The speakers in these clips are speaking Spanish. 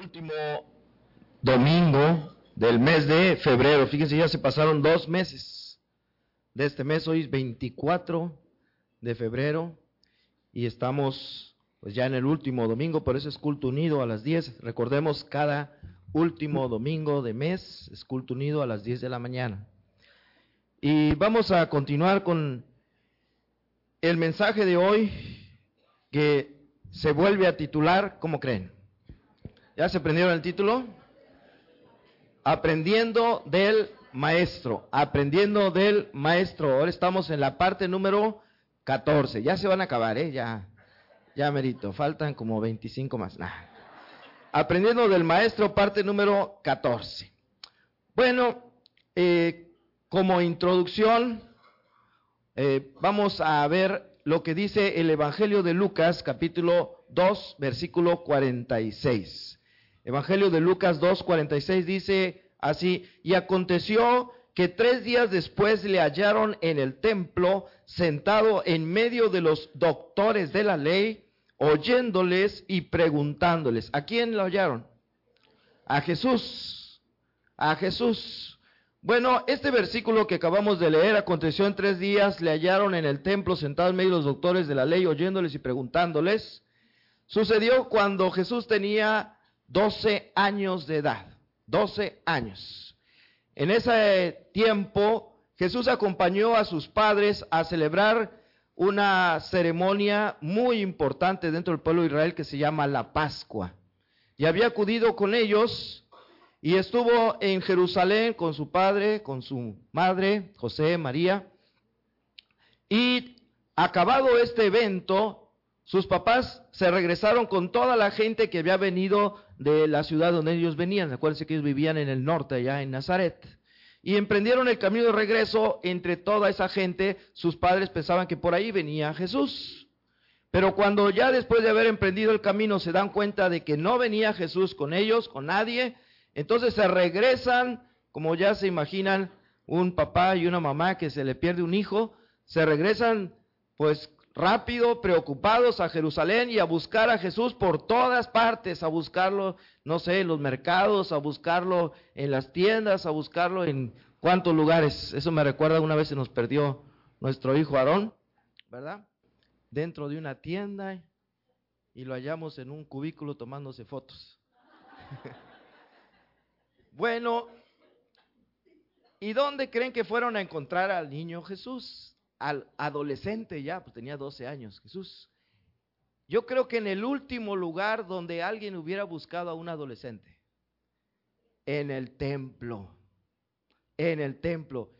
último domingo del mes de febrero. Fíjense, ya se pasaron dos meses de este mes. Hoy es 24 de febrero y estamos pues ya en el último domingo, por eso es culto unido a las 10. Recordemos, cada último domingo de mes es culto unido a las 10 de la mañana. Y vamos a continuar con el mensaje de hoy que se vuelve a titular, ¿cómo creen? ¿Ya se aprendieron el título? Aprendiendo del maestro, aprendiendo del maestro. Ahora estamos en la parte número 14. Ya se van a acabar, ¿eh? Ya, ya merito. Faltan como 25 más. Aprendiendo del maestro, parte número 14. Bueno, eh, como introducción, eh, vamos a ver lo que dice el Evangelio de Lucas, capítulo 2, versículo 46. Evangelio de Lucas 2.46 dice así, y aconteció que tres días después le hallaron en el templo, sentado en medio de los doctores de la ley, oyéndoles y preguntándoles. ¿A quién lo hallaron? A Jesús. A Jesús. Bueno, este versículo que acabamos de leer aconteció en tres días, le hallaron en el templo, sentado en medio de los doctores de la ley, oyéndoles y preguntándoles. Sucedió cuando Jesús tenía 12 años de edad, 12 años. En ese tiempo Jesús acompañó a sus padres a celebrar una ceremonia muy importante dentro del pueblo de Israel que se llama la Pascua. Y había acudido con ellos y estuvo en Jerusalén con su padre, con su madre, José, María. Y acabado este evento, sus papás se regresaron con toda la gente que había venido de la ciudad donde ellos venían. Acuérdense que ellos vivían en el norte, allá en Nazaret. Y emprendieron el camino de regreso entre toda esa gente. Sus padres pensaban que por ahí venía Jesús. Pero cuando ya después de haber emprendido el camino se dan cuenta de que no venía Jesús con ellos, con nadie, entonces se regresan, como ya se imaginan, un papá y una mamá que se le pierde un hijo, se regresan pues rápido, preocupados a Jerusalén y a buscar a Jesús por todas partes, a buscarlo, no sé, en los mercados, a buscarlo en las tiendas, a buscarlo en cuántos lugares. Eso me recuerda una vez se nos perdió nuestro hijo Aarón, ¿verdad? Dentro de una tienda y lo hallamos en un cubículo tomándose fotos. bueno, ¿y dónde creen que fueron a encontrar al niño Jesús? Al adolescente ya, pues tenía 12 años, Jesús. Yo creo que en el último lugar donde alguien hubiera buscado a un adolescente, en el templo, en el templo.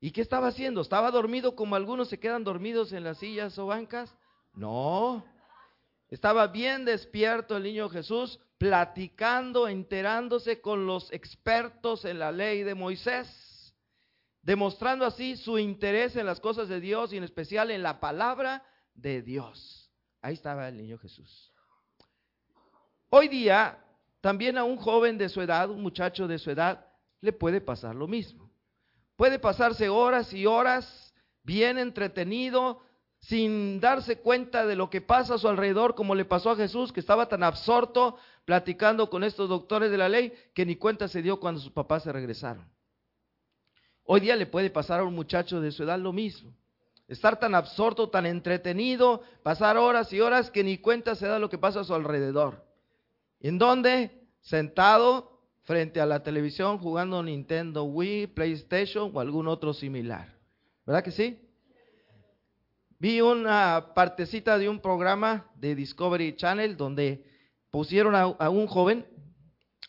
¿Y qué estaba haciendo? ¿Estaba dormido como algunos se quedan dormidos en las sillas o bancas? No. Estaba bien despierto el niño Jesús, platicando, enterándose con los expertos en la ley de Moisés demostrando así su interés en las cosas de Dios y en especial en la palabra de Dios. Ahí estaba el niño Jesús. Hoy día, también a un joven de su edad, un muchacho de su edad, le puede pasar lo mismo. Puede pasarse horas y horas bien entretenido, sin darse cuenta de lo que pasa a su alrededor, como le pasó a Jesús, que estaba tan absorto platicando con estos doctores de la ley, que ni cuenta se dio cuando sus papás se regresaron. Hoy día le puede pasar a un muchacho de su edad lo mismo. Estar tan absorto, tan entretenido, pasar horas y horas que ni cuenta se da lo que pasa a su alrededor. ¿En dónde? Sentado frente a la televisión jugando Nintendo Wii, PlayStation o algún otro similar. ¿Verdad que sí? Vi una partecita de un programa de Discovery Channel donde pusieron a, a un joven,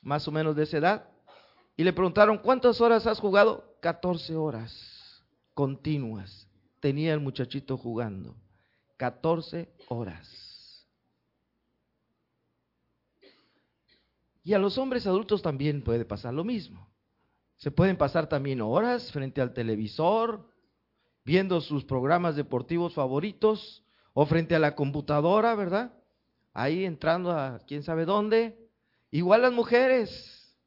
más o menos de esa edad, y le preguntaron, ¿cuántas horas has jugado? 14 horas continuas tenía el muchachito jugando. 14 horas. Y a los hombres adultos también puede pasar lo mismo. Se pueden pasar también horas frente al televisor, viendo sus programas deportivos favoritos, o frente a la computadora, ¿verdad? Ahí entrando a quién sabe dónde. Igual las mujeres,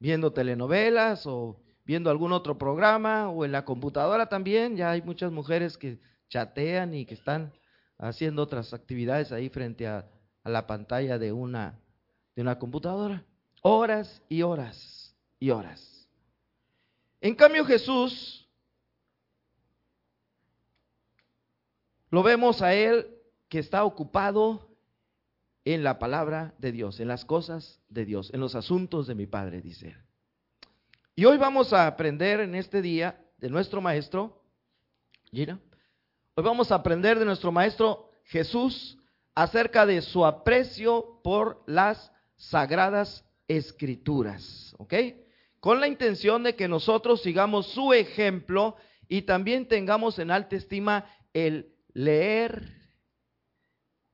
viendo telenovelas o viendo algún otro programa o en la computadora también. Ya hay muchas mujeres que chatean y que están haciendo otras actividades ahí frente a, la pantalla de una de una computadora. Horas y horas y horas. En cambio Jesús, lo vemos a Él que está ocupado en la palabra de Dios, en las cosas de Dios, en los asuntos de mi Padre, dice Él. Y hoy vamos a aprender en este día de nuestro Maestro, Gina, hoy vamos a aprender de nuestro Maestro Jesús acerca de su aprecio por las sagradas escrituras, ¿ok? Con la intención de que nosotros sigamos su ejemplo y también tengamos en alta estima el leer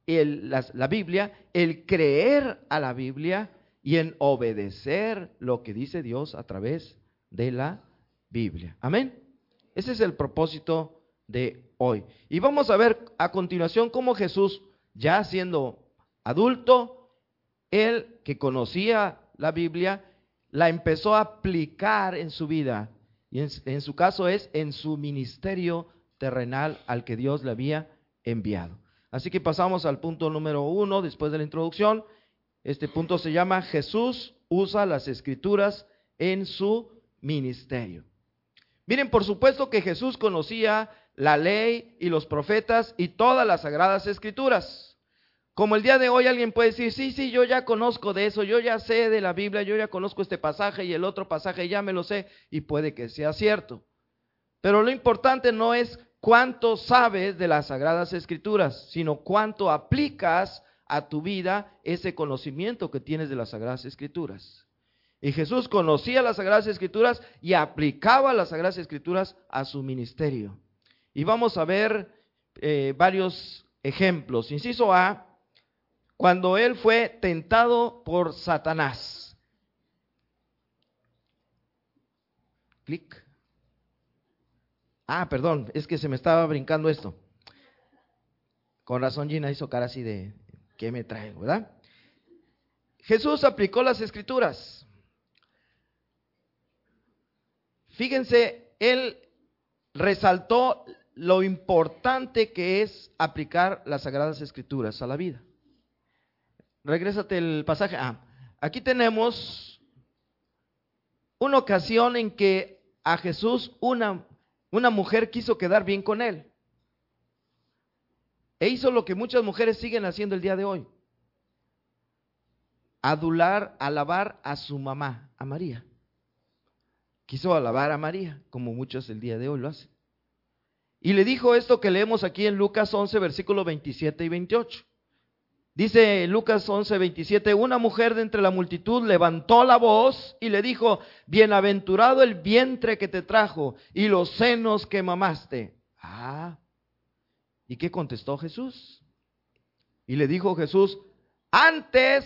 la Biblia, el creer a la Biblia y en obedecer lo que dice Dios a través de la Biblia. Amén. Ese es el propósito de hoy. Y vamos a ver a continuación cómo Jesús, ya siendo adulto, él que conocía la Biblia, la empezó a aplicar en su vida. Y en, en su caso es en su ministerio terrenal al que Dios le había enviado. Así que pasamos al punto número uno después de la introducción. Este punto se llama Jesús usa las escrituras en su ministerio. Miren, por supuesto que Jesús conocía la ley y los profetas y todas las sagradas escrituras. Como el día de hoy alguien puede decir, sí, sí, yo ya conozco de eso, yo ya sé de la Biblia, yo ya conozco este pasaje y el otro pasaje ya me lo sé y puede que sea cierto. Pero lo importante no es cuánto sabes de las sagradas escrituras, sino cuánto aplicas a tu vida ese conocimiento que tienes de las sagradas escrituras. Y Jesús conocía las sagradas escrituras y aplicaba las sagradas escrituras a su ministerio. Y vamos a ver eh, varios ejemplos. Inciso A, cuando él fue tentado por Satanás. Clic. Ah, perdón, es que se me estaba brincando esto. Con razón Gina hizo cara así de, ¿qué me trae, verdad? Jesús aplicó las escrituras. Fíjense, él resaltó lo importante que es aplicar las sagradas escrituras a la vida. Regrésate el pasaje. Ah, aquí tenemos una ocasión en que a Jesús una una mujer quiso quedar bien con él. E hizo lo que muchas mujeres siguen haciendo el día de hoy. Adular, alabar a su mamá, a María. Quiso alabar a María, como muchos el día de hoy lo hacen. Y le dijo esto que leemos aquí en Lucas 11, versículos 27 y 28. Dice Lucas 11, 27, una mujer de entre la multitud levantó la voz y le dijo, bienaventurado el vientre que te trajo y los senos que mamaste. Ah, ¿y qué contestó Jesús? Y le dijo Jesús, antes,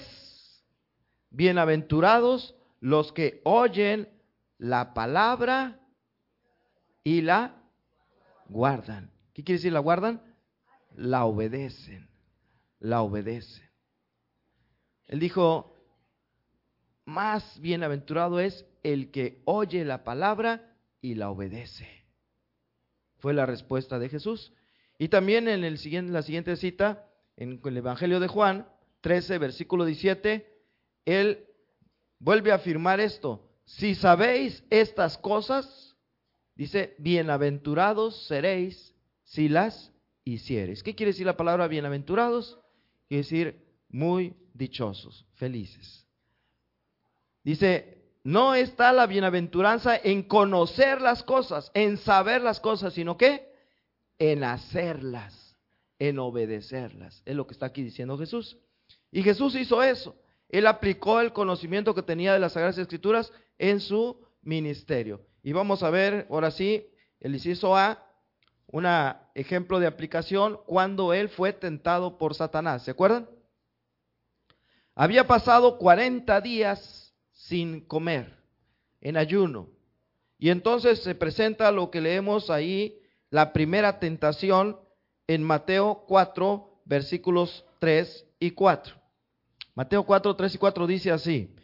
bienaventurados los que oyen la palabra y la guardan. ¿Qué quiere decir la guardan? La obedecen la obedece. Él dijo, más bienaventurado es el que oye la palabra y la obedece. Fue la respuesta de Jesús. Y también en la siguiente cita, en el Evangelio de Juan 13, versículo 17, él vuelve a afirmar esto. Si sabéis estas cosas, dice, bienaventurados seréis si las hicieres. ¿Qué quiere decir la palabra bienaventurados? quiere decir muy dichosos, felices. Dice, no está la bienaventuranza en conocer las cosas, en saber las cosas, sino que en hacerlas, en obedecerlas. Es lo que está aquí diciendo Jesús. Y Jesús hizo eso. Él aplicó el conocimiento que tenía de las Sagradas Escrituras en su ministerio. Y vamos a ver, ahora sí, el inciso A, un ejemplo de aplicación cuando él fue tentado por Satanás. ¿Se acuerdan? Había pasado 40 días sin comer, en ayuno. Y entonces se presenta lo que leemos ahí, la primera tentación en Mateo 4, versículos 3 y 4. Mateo 4, 3 y 4 dice así,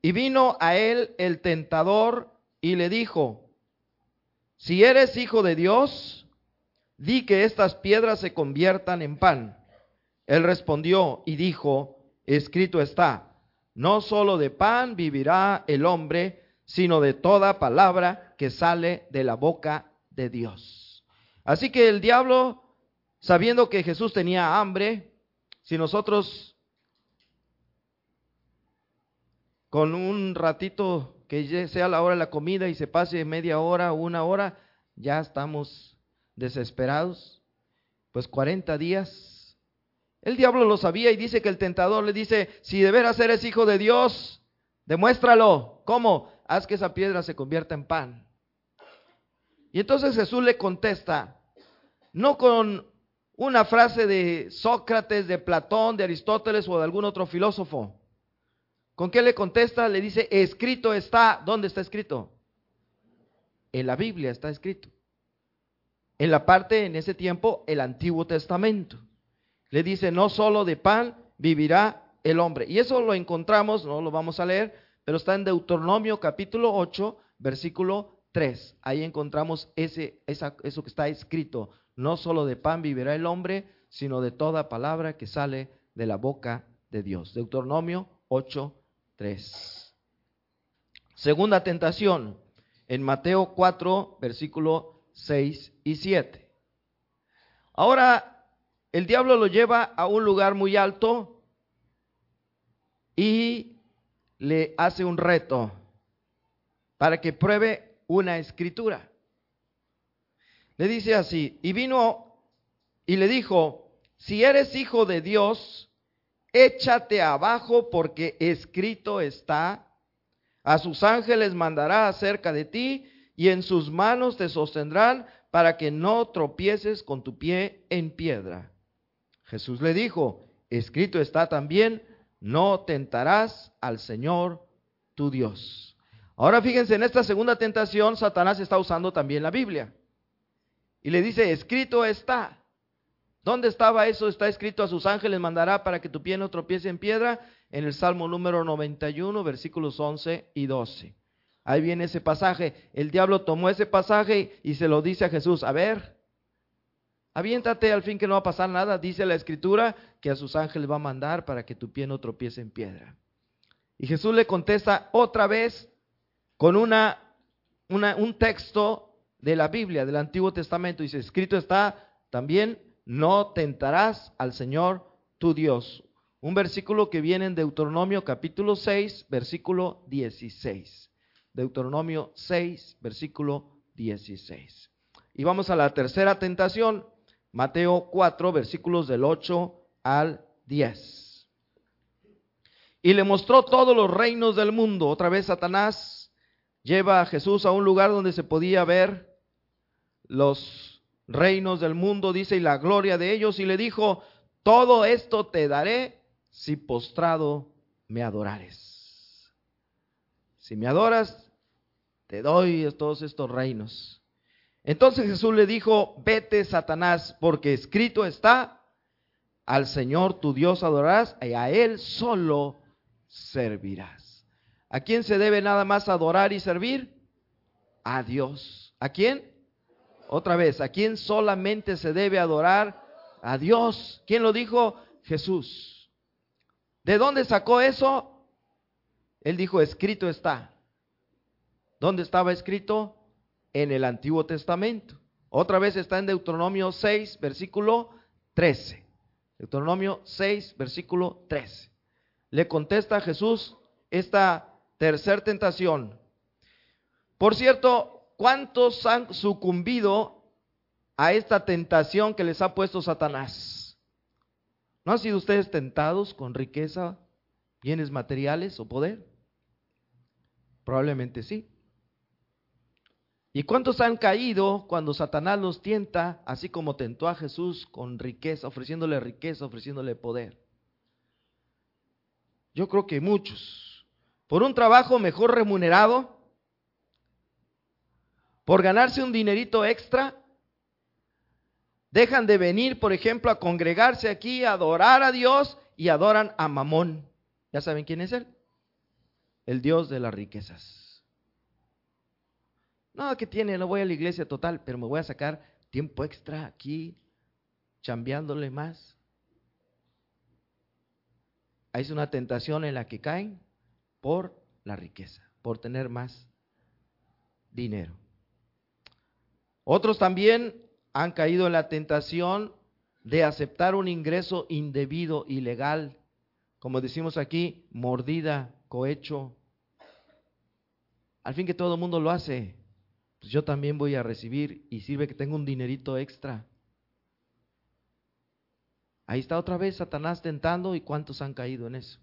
y vino a él el tentador y le dijo, si eres hijo de Dios, di que estas piedras se conviertan en pan. Él respondió y dijo, escrito está, no solo de pan vivirá el hombre, sino de toda palabra que sale de la boca de Dios. Así que el diablo, sabiendo que Jesús tenía hambre, si nosotros con un ratito que sea la hora de la comida y se pase media hora una hora, ya estamos desesperados. Pues 40 días. El diablo lo sabía y dice que el tentador le dice, si de veras eres hijo de Dios, demuéstralo. ¿Cómo? Haz que esa piedra se convierta en pan. Y entonces Jesús le contesta, no con una frase de Sócrates, de Platón, de Aristóteles o de algún otro filósofo, ¿Con qué le contesta? Le dice, escrito está. ¿Dónde está escrito? En la Biblia está escrito. En la parte, en ese tiempo, el Antiguo Testamento. Le dice, no solo de pan vivirá el hombre. Y eso lo encontramos, no lo vamos a leer, pero está en Deuteronomio capítulo 8, versículo 3. Ahí encontramos ese, eso que está escrito. No solo de pan vivirá el hombre, sino de toda palabra que sale de la boca de Dios. Deuteronomio 8, 3. Segunda tentación, en Mateo 4, versículo 6 y 7. Ahora, el diablo lo lleva a un lugar muy alto y le hace un reto para que pruebe una escritura. Le dice así, y vino y le dijo, si eres hijo de Dios, échate abajo porque escrito está, a sus ángeles mandará acerca de ti y en sus manos te sostendrán para que no tropieces con tu pie en piedra. Jesús le dijo, escrito está también, no tentarás al Señor tu Dios. Ahora fíjense, en esta segunda tentación, Satanás está usando también la Biblia. Y le dice, escrito está. ¿Dónde estaba eso? Está escrito a sus ángeles mandará para que tu pie no tropiece en piedra en el Salmo número 91, versículos 11 y 12. Ahí viene ese pasaje. El diablo tomó ese pasaje y se lo dice a Jesús. A ver, aviéntate al fin que no va a pasar nada. Dice la escritura que a sus ángeles va a mandar para que tu pie no tropiece en piedra. Y Jesús le contesta otra vez con una, un texto de la Biblia, del Antiguo Testamento. Dice, escrito está también no tentarás al Señor tu Dios. Un versículo que viene en Deuteronomio capítulo 6, versículo 16. Deuteronomio 6, versículo 16. Y vamos a la tercera tentación, Mateo 4, versículos del 8 al 10. Y le mostró todos los reinos del mundo. Otra vez Satanás lleva a Jesús a un lugar donde se podía ver los reinos del mundo, dice, y la gloria de ellos, y le dijo, todo esto te daré si postrado me adorares. Si me adoras, te doy todos estos reinos. Entonces Jesús le dijo, vete Satanás, porque escrito está, al Señor tu Dios adorarás y a Él solo servirás. ¿A quién se debe nada más adorar y servir? A Dios. ¿A quién? Otra vez, ¿a quién solamente se debe adorar? A Dios. ¿Quién lo dijo? Jesús. ¿De dónde sacó eso? Él dijo, escrito está. ¿Dónde estaba escrito? En el Antiguo Testamento. Otra vez está en Deuteronomio 6, versículo 13. Deuteronomio 6, versículo 13. Le contesta a Jesús esta tercera tentación. Por cierto, ¿Cuántos han sucumbido a esta tentación que les ha puesto Satanás? ¿No han sido ustedes tentados con riqueza, bienes materiales o poder? Probablemente sí. ¿Y cuántos han caído cuando Satanás los tienta, así como tentó a Jesús con riqueza, ofreciéndole riqueza, ofreciéndole poder? Yo creo que muchos. Por un trabajo mejor remunerado, por ganarse un dinerito extra, dejan de venir, por ejemplo, a congregarse aquí, a adorar a Dios y adoran a Mamón. ¿Ya saben quién es él? El Dios de las riquezas. No, que tiene, no voy a la iglesia total, pero me voy a sacar tiempo extra aquí, chambeándole más. Hay una tentación en la que caen por la riqueza, por tener más dinero. Otros también han caído en la tentación de aceptar un ingreso indebido, ilegal, como decimos aquí, mordida, cohecho. Al fin que todo el mundo lo hace, pues yo también voy a recibir y sirve que tengo un dinerito extra. Ahí está otra vez Satanás tentando y cuántos han caído en eso.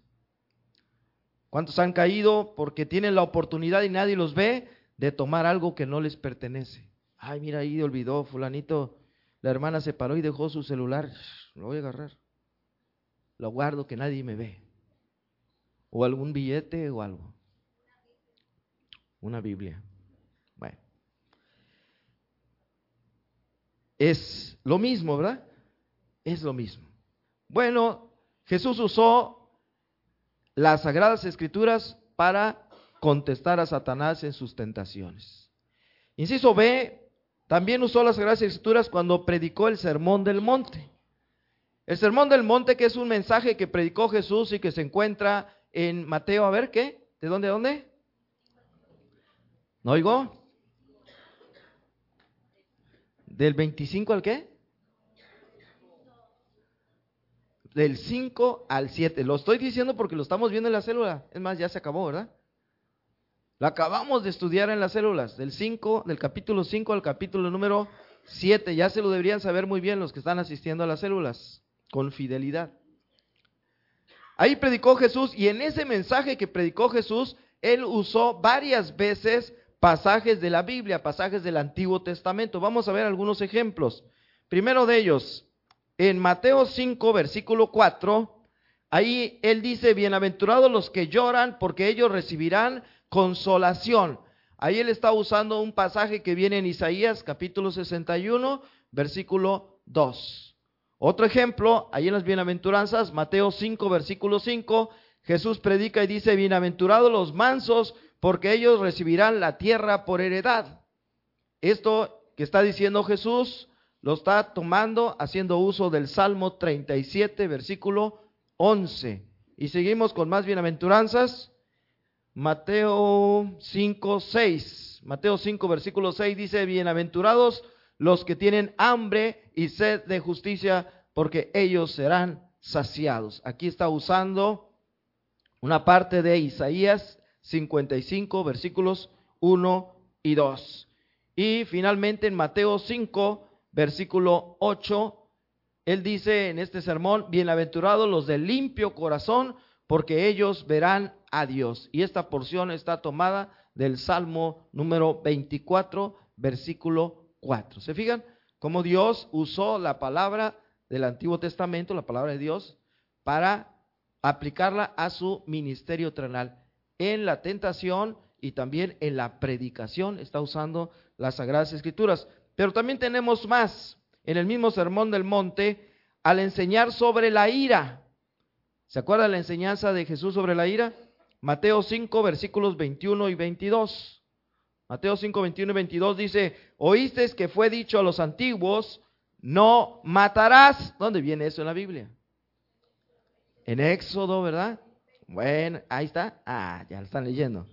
¿Cuántos han caído porque tienen la oportunidad y nadie los ve de tomar algo que no les pertenece? Ay, mira, ahí olvidó fulanito, la hermana se paró y dejó su celular, lo voy a agarrar. Lo guardo que nadie me ve. O algún billete o algo. Una Biblia. Bueno. Es lo mismo, ¿verdad? Es lo mismo. Bueno, Jesús usó las sagradas escrituras para contestar a Satanás en sus tentaciones. Inciso B, también usó las sagradas escrituras cuando predicó el sermón del monte. El sermón del monte que es un mensaje que predicó Jesús y que se encuentra en Mateo, a ver qué, ¿de dónde, dónde? ¿No oigo? ¿Del 25 al qué? Del 5 al 7. Lo estoy diciendo porque lo estamos viendo en la célula. Es más, ya se acabó, ¿verdad? Lo acabamos de estudiar en las células, del 5, del capítulo 5 al capítulo número 7. Ya se lo deberían saber muy bien los que están asistiendo a las células, con fidelidad. Ahí predicó Jesús y en ese mensaje que predicó Jesús, él usó varias veces pasajes de la Biblia, pasajes del Antiguo Testamento. Vamos a ver algunos ejemplos. Primero de ellos, en Mateo 5, versículo 4, ahí él dice, bienaventurados los que lloran, porque ellos recibirán consolación. Ahí él está usando un pasaje que viene en Isaías capítulo 61, versículo 2. Otro ejemplo, ahí en las bienaventuranzas, Mateo 5, versículo 5, Jesús predica y dice, bienaventurados los mansos, porque ellos recibirán la tierra por heredad. Esto que está diciendo Jesús lo está tomando haciendo uso del Salmo 37, versículo 11. Y seguimos con más bienaventuranzas. Mateo 5, 6. Mateo 5, versículo 6 dice, bienaventurados los que tienen hambre y sed de justicia, porque ellos serán saciados. Aquí está usando una parte de Isaías 55, versículos 1 y 2. Y finalmente en Mateo 5, versículo 8, él dice en este sermón, bienaventurados los de limpio corazón, porque ellos verán Dios. Y esta porción está tomada del Salmo número 24, versículo 4. ¿Se fijan? Cómo Dios usó la palabra del Antiguo Testamento, la palabra de Dios, para aplicarla a su ministerio terrenal en la tentación y también en la predicación. Está usando las Sagradas Escrituras. Pero también tenemos más. En el mismo Sermón del Monte, al enseñar sobre la ira. ¿Se acuerda la enseñanza de Jesús sobre la ira? Mateo 5, versículos 21 y 22. Mateo 5, 21 y 22 dice, oísteis que fue dicho a los antiguos, no matarás. ¿Dónde viene eso en la Biblia? En Éxodo, ¿verdad? Bueno, ahí está. Ah, ya lo están leyendo.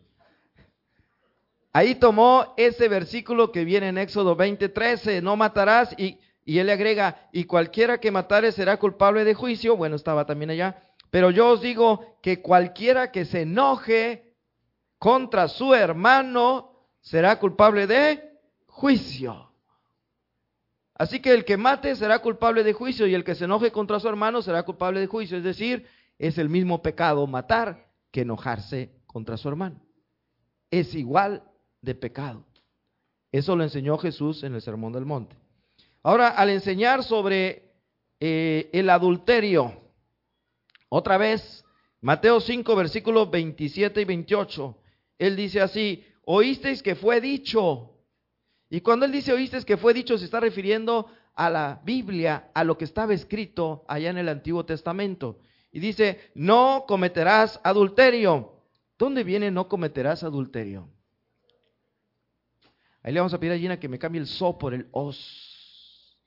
Ahí tomó ese versículo que viene en Éxodo 20, 13, no matarás, y, y él le agrega, y cualquiera que matare será culpable de juicio. Bueno, estaba también allá. Pero yo os digo que cualquiera que se enoje contra su hermano será culpable de juicio. Así que el que mate será culpable de juicio y el que se enoje contra su hermano será culpable de juicio. Es decir, es el mismo pecado matar que enojarse contra su hermano. Es igual de pecado. Eso lo enseñó Jesús en el Sermón del Monte. Ahora, al enseñar sobre eh, el adulterio, otra vez, Mateo 5, versículos 27 y 28, él dice así, oísteis que fue dicho. Y cuando él dice oísteis que fue dicho, se está refiriendo a la Biblia, a lo que estaba escrito allá en el Antiguo Testamento. Y dice, no cometerás adulterio. ¿Dónde viene no cometerás adulterio? Ahí le vamos a pedir a Gina que me cambie el so por el os.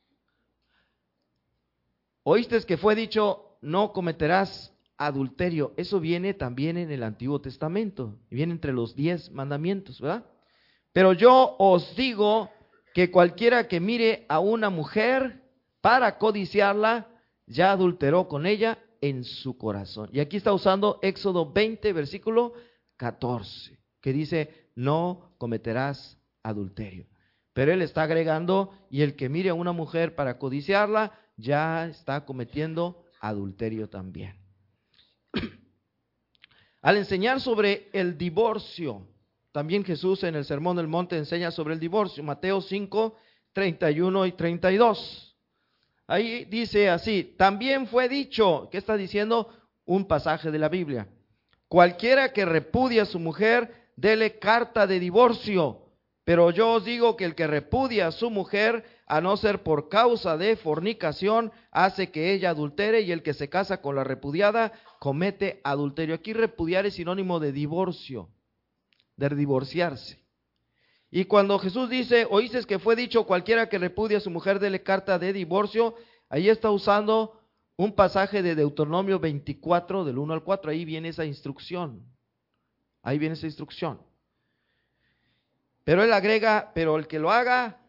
Oíste que fue dicho, no cometerás adulterio. Eso viene también en el Antiguo Testamento, viene entre los diez mandamientos, ¿verdad? Pero yo os digo que cualquiera que mire a una mujer para codiciarla, ya adulteró con ella en su corazón. Y aquí está usando Éxodo 20, versículo 14, que dice, no cometerás adulterio. Pero él está agregando, y el que mire a una mujer para codiciarla, ya está cometiendo adulterio también. Al enseñar sobre el divorcio, también Jesús en el Sermón del Monte enseña sobre el divorcio, Mateo 5, 31 y 32. Ahí dice así, también fue dicho, ¿qué está diciendo? Un pasaje de la Biblia. Cualquiera que repudia a su mujer, dele carta de divorcio. Pero yo os digo que el que repudia a su mujer, a no ser por causa de fornicación, hace que ella adultere y el que se casa con la repudiada comete adulterio. Aquí repudiar es sinónimo de divorcio, de divorciarse. Y cuando Jesús dice, oíste que fue dicho, cualquiera que repudia a su mujer, dele carta de divorcio, ahí está usando un pasaje de Deuteronomio 24, del 1 al 4, ahí viene esa instrucción. Ahí viene esa instrucción. Pero él agrega, pero el que lo haga,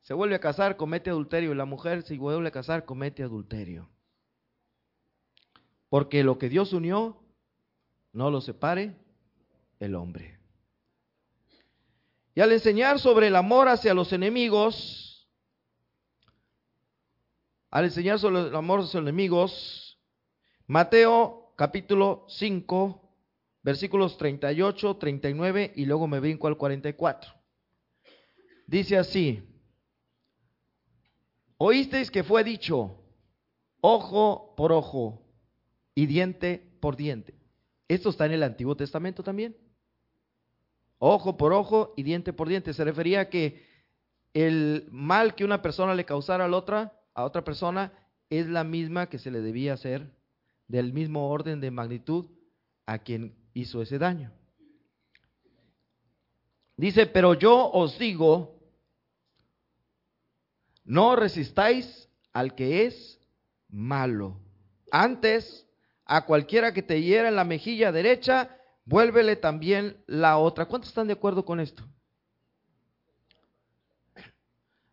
se vuelve a casar, comete adulterio. Y la mujer se vuelve a casar, comete adulterio. Porque lo que Dios unió, no lo separe el hombre. Y al enseñar sobre el amor hacia los enemigos, al enseñar sobre el amor hacia los enemigos, Mateo capítulo 5, versículos 38, 39 y luego me brinco al 44. Dice así, oísteis que fue dicho, ojo por ojo y diente por diente. Esto está en el Antiguo Testamento también. Ojo por ojo y diente por diente. Se refería a que el mal que una persona le causara a la otra, a otra persona, es la misma que se le debía hacer, del mismo orden de magnitud a quien hizo ese daño. Dice, pero yo os digo, no resistáis al que es malo. Antes, a cualquiera que te hiera en la mejilla derecha, vuélvele también la otra. ¿Cuántos están de acuerdo con esto?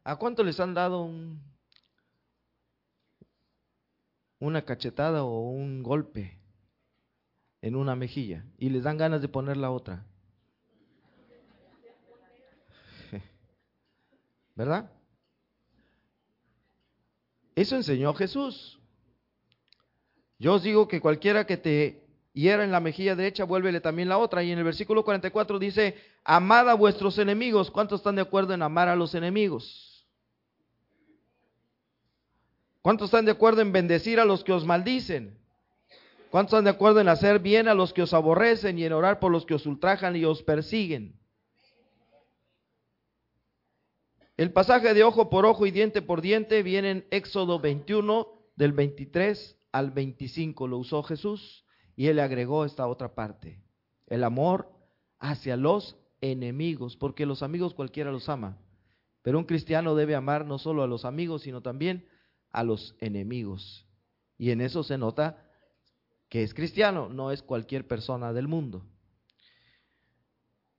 ¿A cuánto les han dado un, una cachetada o un golpe en una mejilla y les dan ganas de poner la otra? ¿Verdad? Eso enseñó Jesús. Yo os digo que cualquiera que te hiera en la mejilla derecha, vuélvele también la otra. Y en el versículo 44 dice, amad a vuestros enemigos. ¿Cuántos están de acuerdo en amar a los enemigos? ¿Cuántos están de acuerdo en bendecir a los que os maldicen? ¿Cuántos están de acuerdo en hacer bien a los que os aborrecen y en orar por los que os ultrajan y os persiguen? El pasaje de ojo por ojo y diente por diente viene en Éxodo 21 del 23 al 25 lo usó Jesús y él agregó esta otra parte, el amor hacia los enemigos, porque los amigos cualquiera los ama, pero un cristiano debe amar no solo a los amigos, sino también a los enemigos. Y en eso se nota que es cristiano, no es cualquier persona del mundo.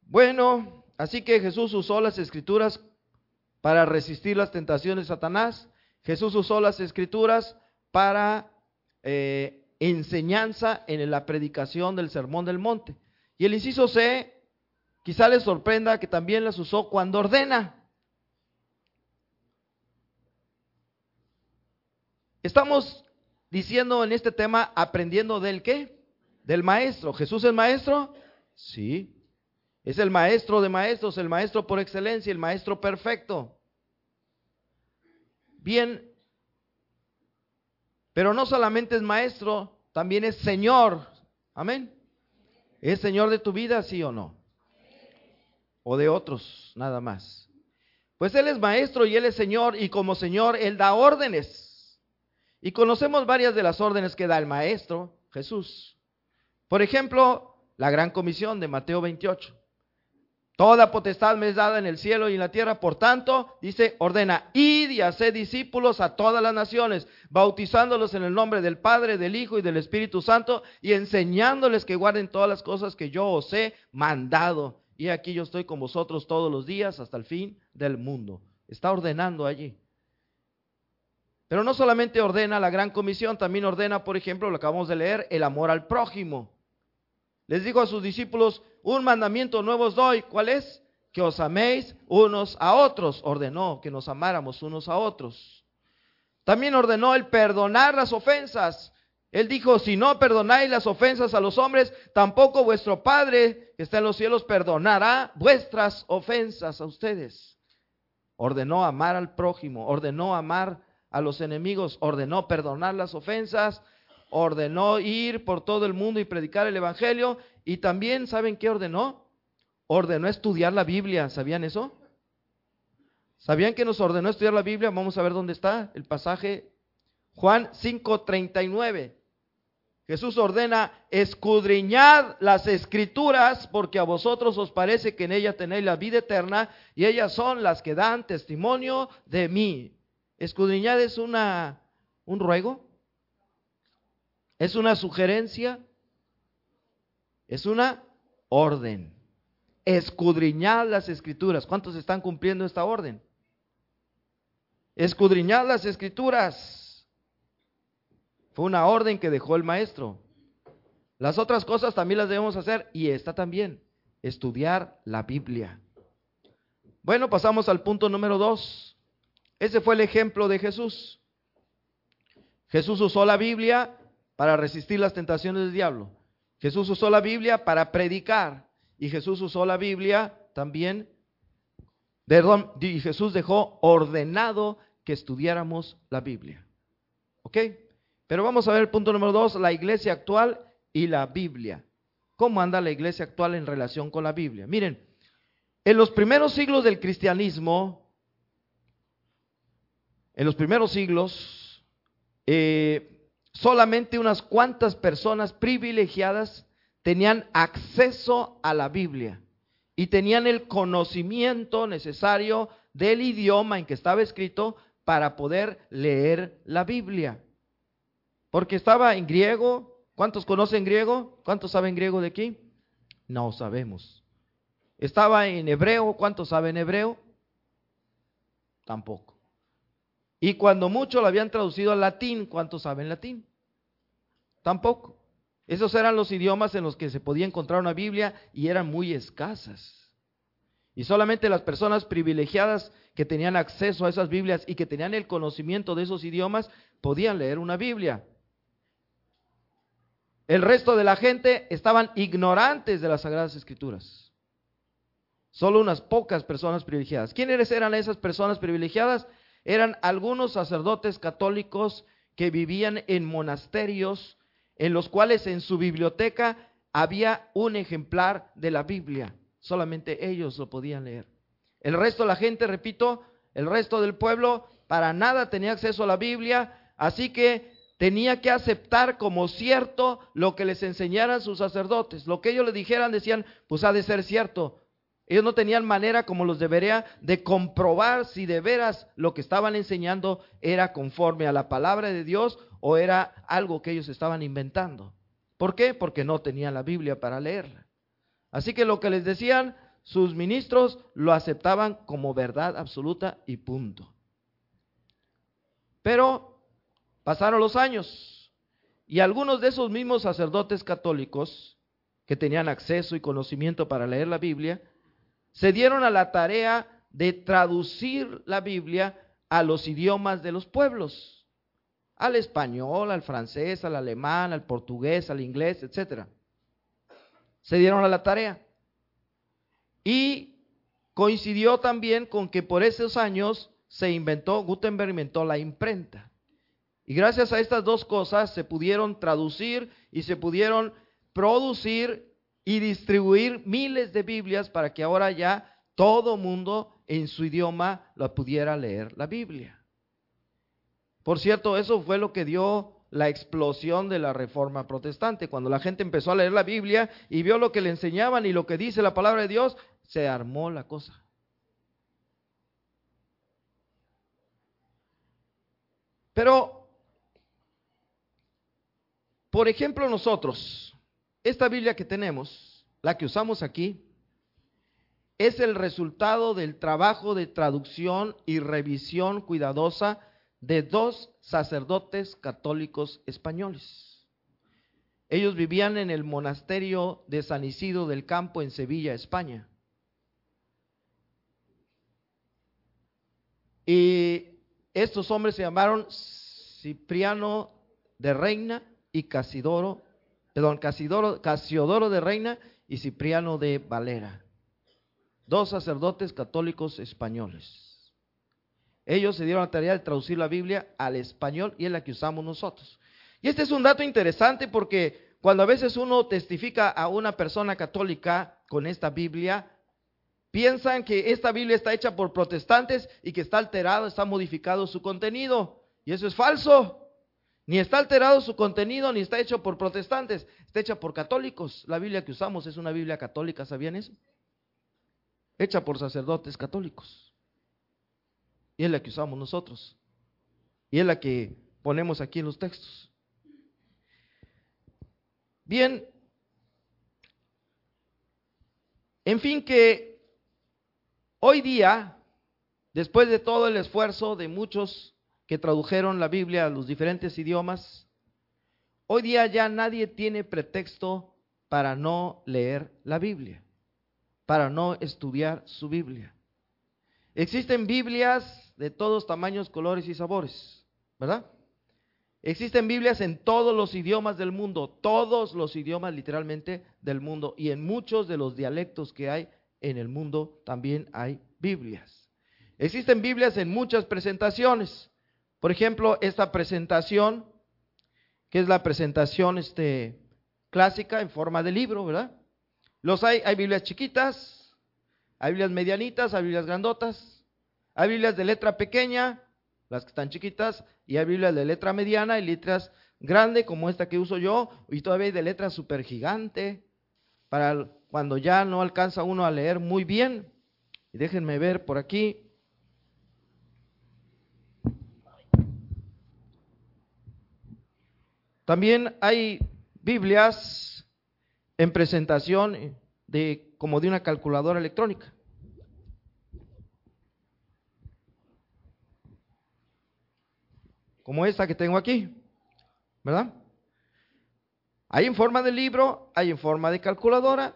Bueno, así que Jesús usó las escrituras para resistir las tentaciones de Satanás. Jesús usó las escrituras para eh, enseñanza en la predicación del Sermón del Monte. Y el inciso C, quizá les sorprenda que también las usó cuando ordena. Estamos diciendo en este tema, aprendiendo del qué? Del maestro. ¿Jesús es maestro? Sí. Es el maestro de maestros, el maestro por excelencia, el maestro perfecto. Bien, pero no solamente es maestro, también es Señor. Amén. ¿Es Señor de tu vida, sí o no? O de otros, nada más. Pues Él es maestro y Él es Señor y como Señor Él da órdenes. Y conocemos varias de las órdenes que da el maestro, Jesús. Por ejemplo, la gran comisión de Mateo 28. Toda potestad me es dada en el cielo y en la tierra. Por tanto, dice, ordena, id y haced discípulos a todas las naciones, bautizándolos en el nombre del Padre, del Hijo y del Espíritu Santo, y enseñándoles que guarden todas las cosas que yo os he mandado. Y aquí yo estoy con vosotros todos los días hasta el fin del mundo. Está ordenando allí. Pero no solamente ordena la gran comisión, también ordena, por ejemplo, lo acabamos de leer, el amor al prójimo. Les dijo a sus discípulos, un mandamiento nuevo os doy. ¿Cuál es? Que os améis unos a otros. Ordenó que nos amáramos unos a otros. También ordenó el perdonar las ofensas. Él dijo, si no perdonáis las ofensas a los hombres, tampoco vuestro Padre que está en los cielos perdonará vuestras ofensas a ustedes. Ordenó amar al prójimo, ordenó amar a los enemigos, ordenó perdonar las ofensas, ordenó ir por todo el mundo y predicar el Evangelio. Y también, ¿saben qué ordenó? Ordenó estudiar la Biblia. ¿Sabían eso? ¿Sabían que nos ordenó estudiar la Biblia? Vamos a ver dónde está el pasaje. Juan 5:39. Jesús ordena, escudriñad las escrituras, porque a vosotros os parece que en ellas tenéis la vida eterna, y ellas son las que dan testimonio de mí. Escudriñad es una, un ruego, ¿Es una sugerencia? Es una orden. Escudriñad las escrituras. ¿Cuántos están cumpliendo esta orden? Escudriñad las escrituras. Fue una orden que dejó el maestro. Las otras cosas también las debemos hacer y esta también, estudiar la Biblia. Bueno, pasamos al punto número dos. Ese fue el ejemplo de Jesús. Jesús usó la Biblia para resistir las tentaciones del diablo. Jesús usó la Biblia para predicar y Jesús usó la Biblia también, y Jesús dejó ordenado que estudiáramos la Biblia. ¿Ok? Pero vamos a ver el punto número dos, la iglesia actual y la Biblia. ¿Cómo anda la iglesia actual en relación con la Biblia? Miren, en los primeros siglos del cristianismo, en los primeros siglos, eh, solamente unas cuantas personas privilegiadas tenían acceso a la Biblia y tenían el conocimiento necesario del idioma en que estaba escrito para poder leer la Biblia. Porque estaba en griego. ¿Cuántos conocen griego? ¿Cuántos saben griego de aquí? No sabemos. Estaba en hebreo. ¿Cuántos saben hebreo? Tampoco. Y cuando mucho lo habían traducido al latín, ¿cuántos saben latín? Tampoco. Esos eran los idiomas en los que se podía encontrar una Biblia y eran muy escasas. Y solamente las personas privilegiadas que tenían acceso a esas Biblias y que tenían el conocimiento de esos idiomas podían leer una Biblia. El resto de la gente estaban ignorantes de las Sagradas Escrituras. Solo unas pocas personas privilegiadas. ¿Quiénes eran esas personas privilegiadas? Eran algunos sacerdotes católicos que vivían en monasterios en los cuales en su biblioteca había un ejemplar de la Biblia. Solamente ellos lo podían leer. El resto de la gente, repito, el resto del pueblo para nada tenía acceso a la Biblia, así que tenía que aceptar como cierto lo que les enseñaran sus sacerdotes. Lo que ellos le dijeran decían, pues ha de ser cierto. Ellos no tenían manera como los debería de comprobar si de veras lo que estaban enseñando era conforme a la palabra de Dios o era algo que ellos estaban inventando. ¿Por qué? Porque no tenían la Biblia para leerla. Así que lo que les decían sus ministros lo aceptaban como verdad absoluta y punto. Pero pasaron los años y algunos de esos mismos sacerdotes católicos que tenían acceso y conocimiento para leer la Biblia, se dieron a la tarea de traducir la Biblia a los idiomas de los pueblos, al español, al francés, al alemán, al portugués, al inglés, etc. Se dieron a la tarea. Y coincidió también con que por esos años se inventó, Gutenberg inventó la imprenta. Y gracias a estas dos cosas se pudieron traducir y se pudieron producir y distribuir miles de Biblias para que ahora ya todo mundo en su idioma la pudiera leer la Biblia. Por cierto, eso fue lo que dio la explosión de la reforma protestante. Cuando la gente empezó a leer la Biblia y vio lo que le enseñaban y lo que dice la palabra de Dios, se armó la cosa. Pero, por ejemplo, nosotros, esta Biblia que tenemos, la que usamos aquí, es el resultado del trabajo de traducción y revisión cuidadosa de dos sacerdotes católicos españoles. Ellos vivían en el monasterio de San Isidro del Campo en Sevilla, España. Y estos hombres se llamaron Cipriano de Reina y Casidoro, perdón, Casiodoro de Reina y Cipriano de Valera. Dos sacerdotes católicos españoles. Ellos se dieron la tarea de traducir la Biblia al español y es la que usamos nosotros. Y este es un dato interesante porque cuando a veces uno testifica a una persona católica con esta Biblia, piensan que esta Biblia está hecha por protestantes y que está alterado, está modificado su contenido. Y eso es falso. Ni está alterado su contenido, ni está hecho por protestantes, está hecha por católicos. La Biblia que usamos es una Biblia católica, ¿sabían eso? Hecha por sacerdotes católicos. Y es la que usamos nosotros. Y es la que ponemos aquí en los textos. Bien, en fin que hoy día, después de todo el esfuerzo de muchos que tradujeron la Biblia a los diferentes idiomas, hoy día ya nadie tiene pretexto para no leer la Biblia, para no estudiar su Biblia. Existen Biblias de todos tamaños, colores y sabores, ¿verdad? Existen Biblias en todos los idiomas del mundo, todos los idiomas literalmente del mundo, y en muchos de los dialectos que hay en el mundo también hay Biblias. Existen Biblias en muchas presentaciones. Por ejemplo, esta presentación, que es la presentación este, clásica en forma de libro, ¿verdad? Los hay, hay Biblias chiquitas, hay Biblias medianitas, hay Biblias grandotas, hay Biblias de letra pequeña, las que están chiquitas, y hay Biblias de letra mediana y letras grande como esta que uso yo, y todavía hay de letra super gigante, para cuando ya no alcanza uno a leer muy bien. Y déjenme ver por aquí. También hay Biblias en presentación de como de una calculadora electrónica. como esta que tengo aquí, ¿verdad? Hay en forma de libro, hay en forma de calculadora,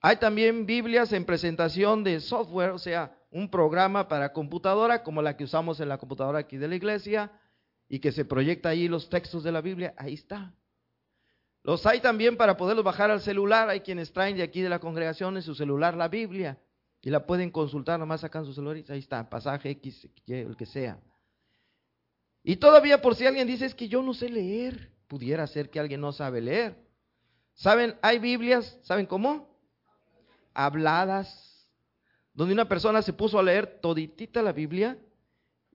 hay también Biblias en presentación de software, o sea, un programa para computadora como la que usamos en la computadora aquí de la iglesia y que se proyecta ahí los textos de la Biblia, ahí está. Los hay también para poderlos bajar al celular, hay quienes traen de aquí de la congregación en su celular la Biblia y la pueden consultar, nomás sacan su celular y ahí está, pasaje X, el que sea. Y todavía por si alguien dice es que yo no sé leer, pudiera ser que alguien no sabe leer. ¿Saben? Hay Biblias, ¿saben cómo? Habladas, donde una persona se puso a leer toditita la Biblia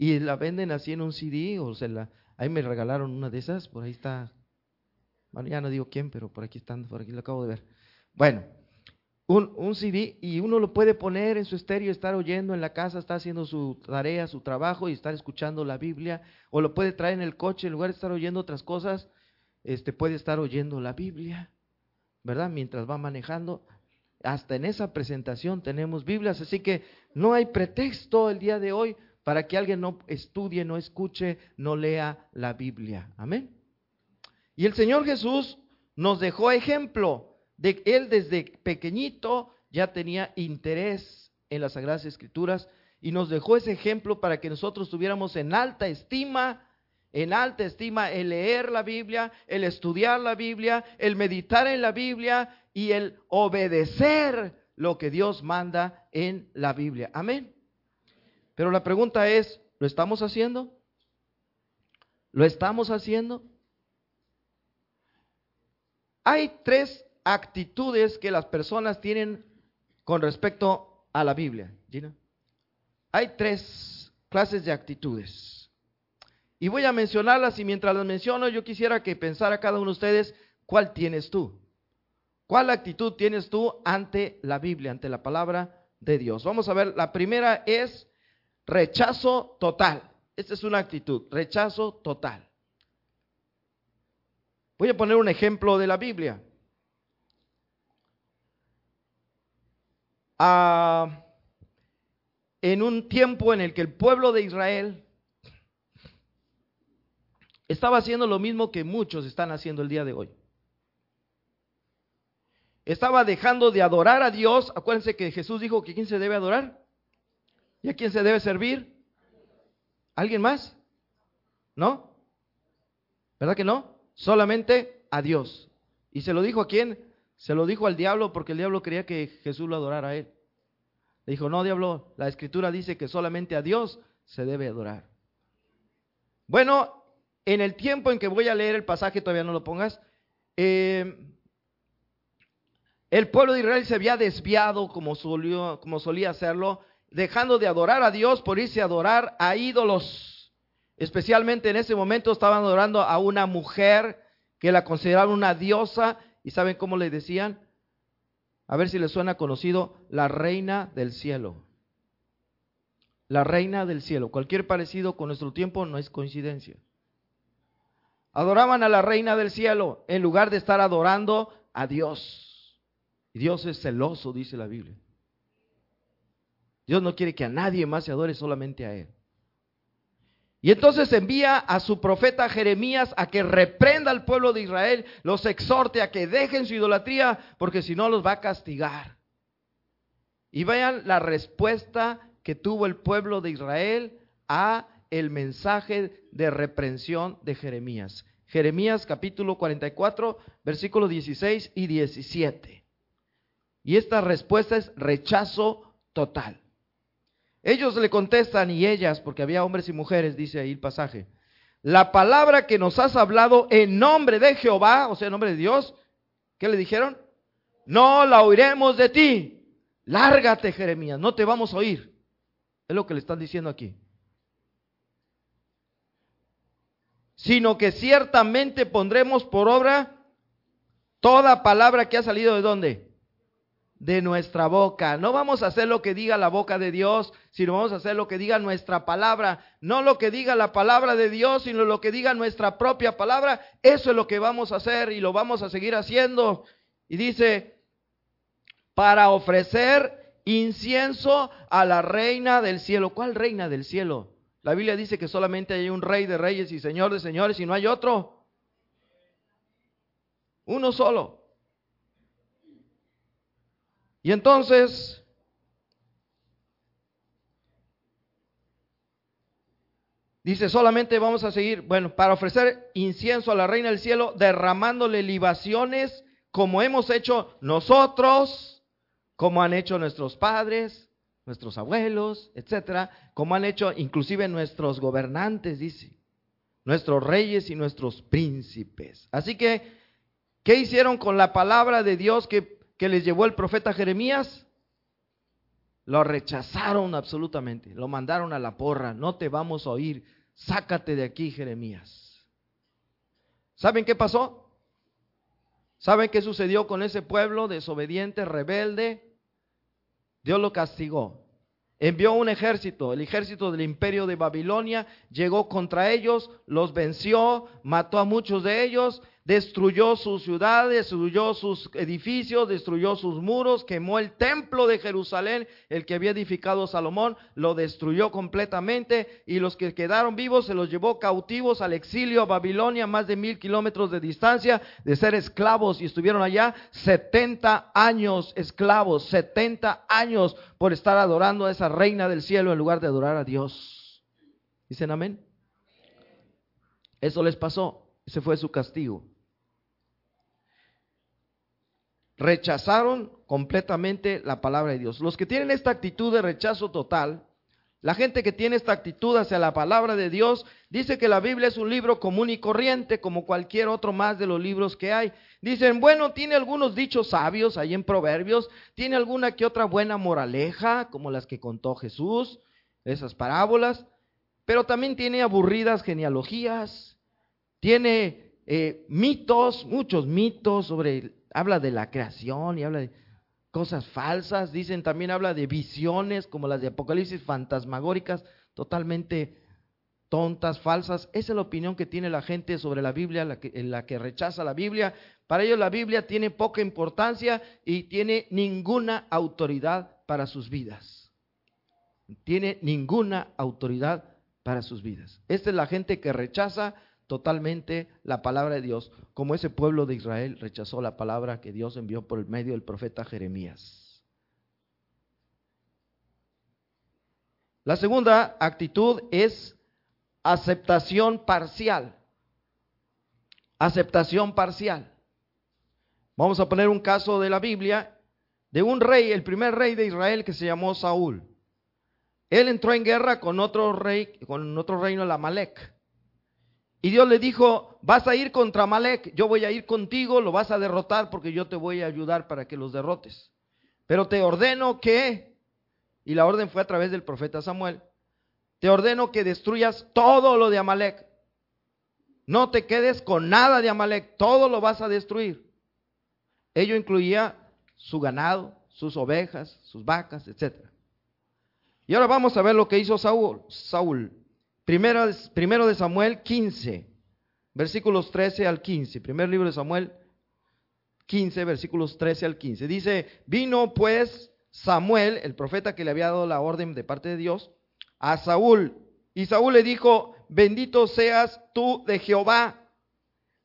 y la venden así en un CD o se la... Ahí me regalaron una de esas, por ahí está. Bueno, ya no digo quién, pero por aquí están, por aquí lo acabo de ver. Bueno, un, un, CD y uno lo puede poner en su estéreo, estar oyendo en la casa, está haciendo su tarea, su trabajo y estar escuchando la Biblia, o lo puede traer en el coche, en lugar de estar oyendo otras cosas, este puede estar oyendo la Biblia, ¿verdad? Mientras va manejando. Hasta en esa presentación tenemos Biblias, así que no hay pretexto el día de hoy para que alguien no estudie, no escuche, no lea la Biblia. Amén. Y el Señor Jesús nos dejó ejemplo de él desde pequeñito ya tenía interés en las Sagradas Escrituras y nos dejó ese ejemplo para que nosotros tuviéramos en alta estima, en alta estima el leer la Biblia, el estudiar la Biblia, el meditar en la Biblia y el obedecer lo que Dios manda en la Biblia. Amén. Pero la pregunta es, ¿lo estamos haciendo? ¿Lo estamos haciendo? Hay tres actitudes que las personas tienen con respecto a la Biblia. Gina. Hay tres clases de actitudes. Y voy a mencionarlas y mientras las menciono yo quisiera que pensara cada uno de ustedes cuál tienes tú. ¿Cuál actitud tienes tú ante la Biblia, ante la palabra de Dios? Vamos a ver, la primera es rechazo total. Esta es una actitud, rechazo total. Voy a poner un ejemplo de la Biblia. Ah, en un tiempo en el que el pueblo de Israel estaba haciendo lo mismo que muchos están haciendo el día de hoy. Estaba dejando de adorar a Dios. Acuérdense que Jesús dijo que quién se debe adorar y a quién se debe servir. ¿Alguien más? ¿No? ¿Verdad que no? Solamente a Dios. ¿Y se lo dijo a quién? Se lo dijo al diablo porque el diablo quería que Jesús lo adorara a él. Le dijo, no, diablo, la escritura dice que solamente a Dios se debe adorar. Bueno, en el tiempo en que voy a leer el pasaje, todavía no lo pongas, eh, el pueblo de Israel se había desviado como, como solía hacerlo, dejando de adorar a Dios por irse a adorar a ídolos. Especialmente en ese momento estaban adorando a una mujer que la consideraban una diosa. ¿Y saben cómo le decían? A ver si les suena conocido, la reina del cielo. La reina del cielo. Cualquier parecido con nuestro tiempo no es coincidencia. Adoraban a la reina del cielo en lugar de estar adorando a Dios. Dios es celoso, dice la Biblia. Dios no quiere que a nadie más se adore, solamente a Él. Y entonces envía a su profeta Jeremías a que reprenda al pueblo de Israel, los exhorte a que dejen su idolatría, porque si no los va a castigar. Y vean la respuesta que tuvo el pueblo de Israel a el mensaje de reprensión de Jeremías. Jeremías capítulo 44, versículos 16 y 17. Y esta respuesta es rechazo total. Ellos le contestan y ellas, porque había hombres y mujeres, dice ahí el pasaje, la palabra que nos has hablado en nombre de Jehová, o sea, en nombre de Dios, ¿qué le dijeron? No la oiremos de ti. Lárgate, Jeremías, no te vamos a oír. Es lo que le están diciendo aquí. Sino que ciertamente pondremos por obra toda palabra que ha salido de dónde? De nuestra boca. No vamos a hacer lo que diga la boca de Dios, sino vamos a hacer lo que diga nuestra palabra. No lo que diga la palabra de Dios, sino lo que diga nuestra propia palabra. Eso es lo que vamos a hacer y lo vamos a seguir haciendo. Y dice, para ofrecer incienso a la reina del cielo. ¿Cuál reina del cielo? La Biblia dice que solamente hay un rey de reyes y señor de señores y no hay otro. Uno solo. Y entonces, dice, solamente vamos a seguir, bueno, para ofrecer incienso a la reina del cielo, derramándole libaciones como hemos hecho nosotros, como han hecho nuestros padres, nuestros abuelos, etcétera, como han hecho inclusive nuestros gobernantes, dice, nuestros reyes y nuestros príncipes. Así que, ¿qué hicieron con la palabra de Dios que que les llevó el profeta Jeremías, lo rechazaron absolutamente, lo mandaron a la porra, no te vamos a oír, sácate de aquí Jeremías. ¿Saben qué pasó? ¿Saben qué sucedió con ese pueblo desobediente, rebelde? Dios lo castigó. Envió un ejército, el ejército del imperio de Babilonia, llegó contra ellos, los venció, mató a muchos de ellos destruyó sus ciudades, destruyó sus edificios, destruyó sus muros, quemó el templo de Jerusalén, el que había edificado Salomón, lo destruyó completamente y los que quedaron vivos se los llevó cautivos al exilio a Babilonia, más de mil kilómetros de distancia, de ser esclavos y estuvieron allá 70 años esclavos, 70 años por estar adorando a esa reina del cielo en lugar de adorar a Dios. ¿Dicen amén? Eso les pasó, ese fue su castigo rechazaron completamente la palabra de Dios. Los que tienen esta actitud de rechazo total, la gente que tiene esta actitud hacia la palabra de Dios, dice que la Biblia es un libro común y corriente, como cualquier otro más de los libros que hay. Dicen, bueno, tiene algunos dichos sabios ahí en Proverbios, tiene alguna que otra buena moraleja, como las que contó Jesús, esas parábolas, pero también tiene aburridas genealogías, tiene eh, mitos, muchos mitos sobre, habla de la creación y habla de cosas falsas, dicen también habla de visiones como las de Apocalipsis fantasmagóricas, totalmente tontas, falsas. Esa es la opinión que tiene la gente sobre la Biblia, la que, rechaza la Biblia. Para ellos la Biblia tiene poca importancia y tiene ninguna autoridad para sus vidas. Tiene ninguna autoridad para sus vidas. Esta es la gente que rechaza totalmente la palabra de Dios, como ese pueblo de Israel rechazó la palabra que Dios envió por el medio del profeta Jeremías. La segunda actitud es aceptación parcial. Aceptación parcial. Vamos a poner un caso de la Biblia de un rey, el primer rey de Israel que se llamó Saúl. Él entró en guerra con otro rey, con otro reino, el Amalek. Y Dios le dijo, vas a ir contra Amalek, yo voy a ir contigo, lo vas a derrotar porque yo te voy a ayudar para que los derrotes. Pero te ordeno que, y la orden fue a través del profeta Samuel, te ordeno que destruyas todo lo de Amalek. No te quedes con nada de Amalek, todo lo vas a destruir. Ello incluía su ganado, sus ovejas, sus vacas, etcétera. Y ahora vamos a ver lo que hizo Saúl. Saúl. Primero, de Samuel 15, versículos 13 al 15. Primer libro de Samuel 15, versículos 13 al 15. Dice, vino pues Samuel, el profeta que le había dado la orden de parte de Dios, a Saúl. Y Saúl le dijo, bendito seas tú de Jehová.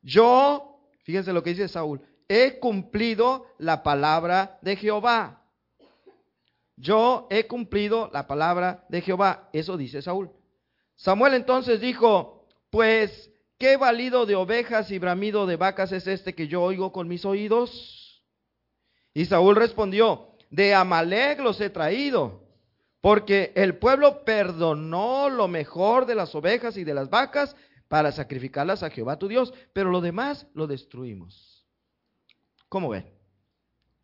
Yo, fíjense lo que dice Saúl, he cumplido la palabra de Jehová yo he cumplido la palabra de Jehová. Eso dice Saúl. Samuel entonces dijo, pues, ¿qué valido de ovejas y bramido de vacas es este que yo oigo con mis oídos? Y Saúl respondió, de Amalek los he traído, porque el pueblo perdonó lo mejor de las ovejas y de las vacas para sacrificarlas a Jehová tu Dios, pero lo demás lo destruimos. ¿Cómo ven?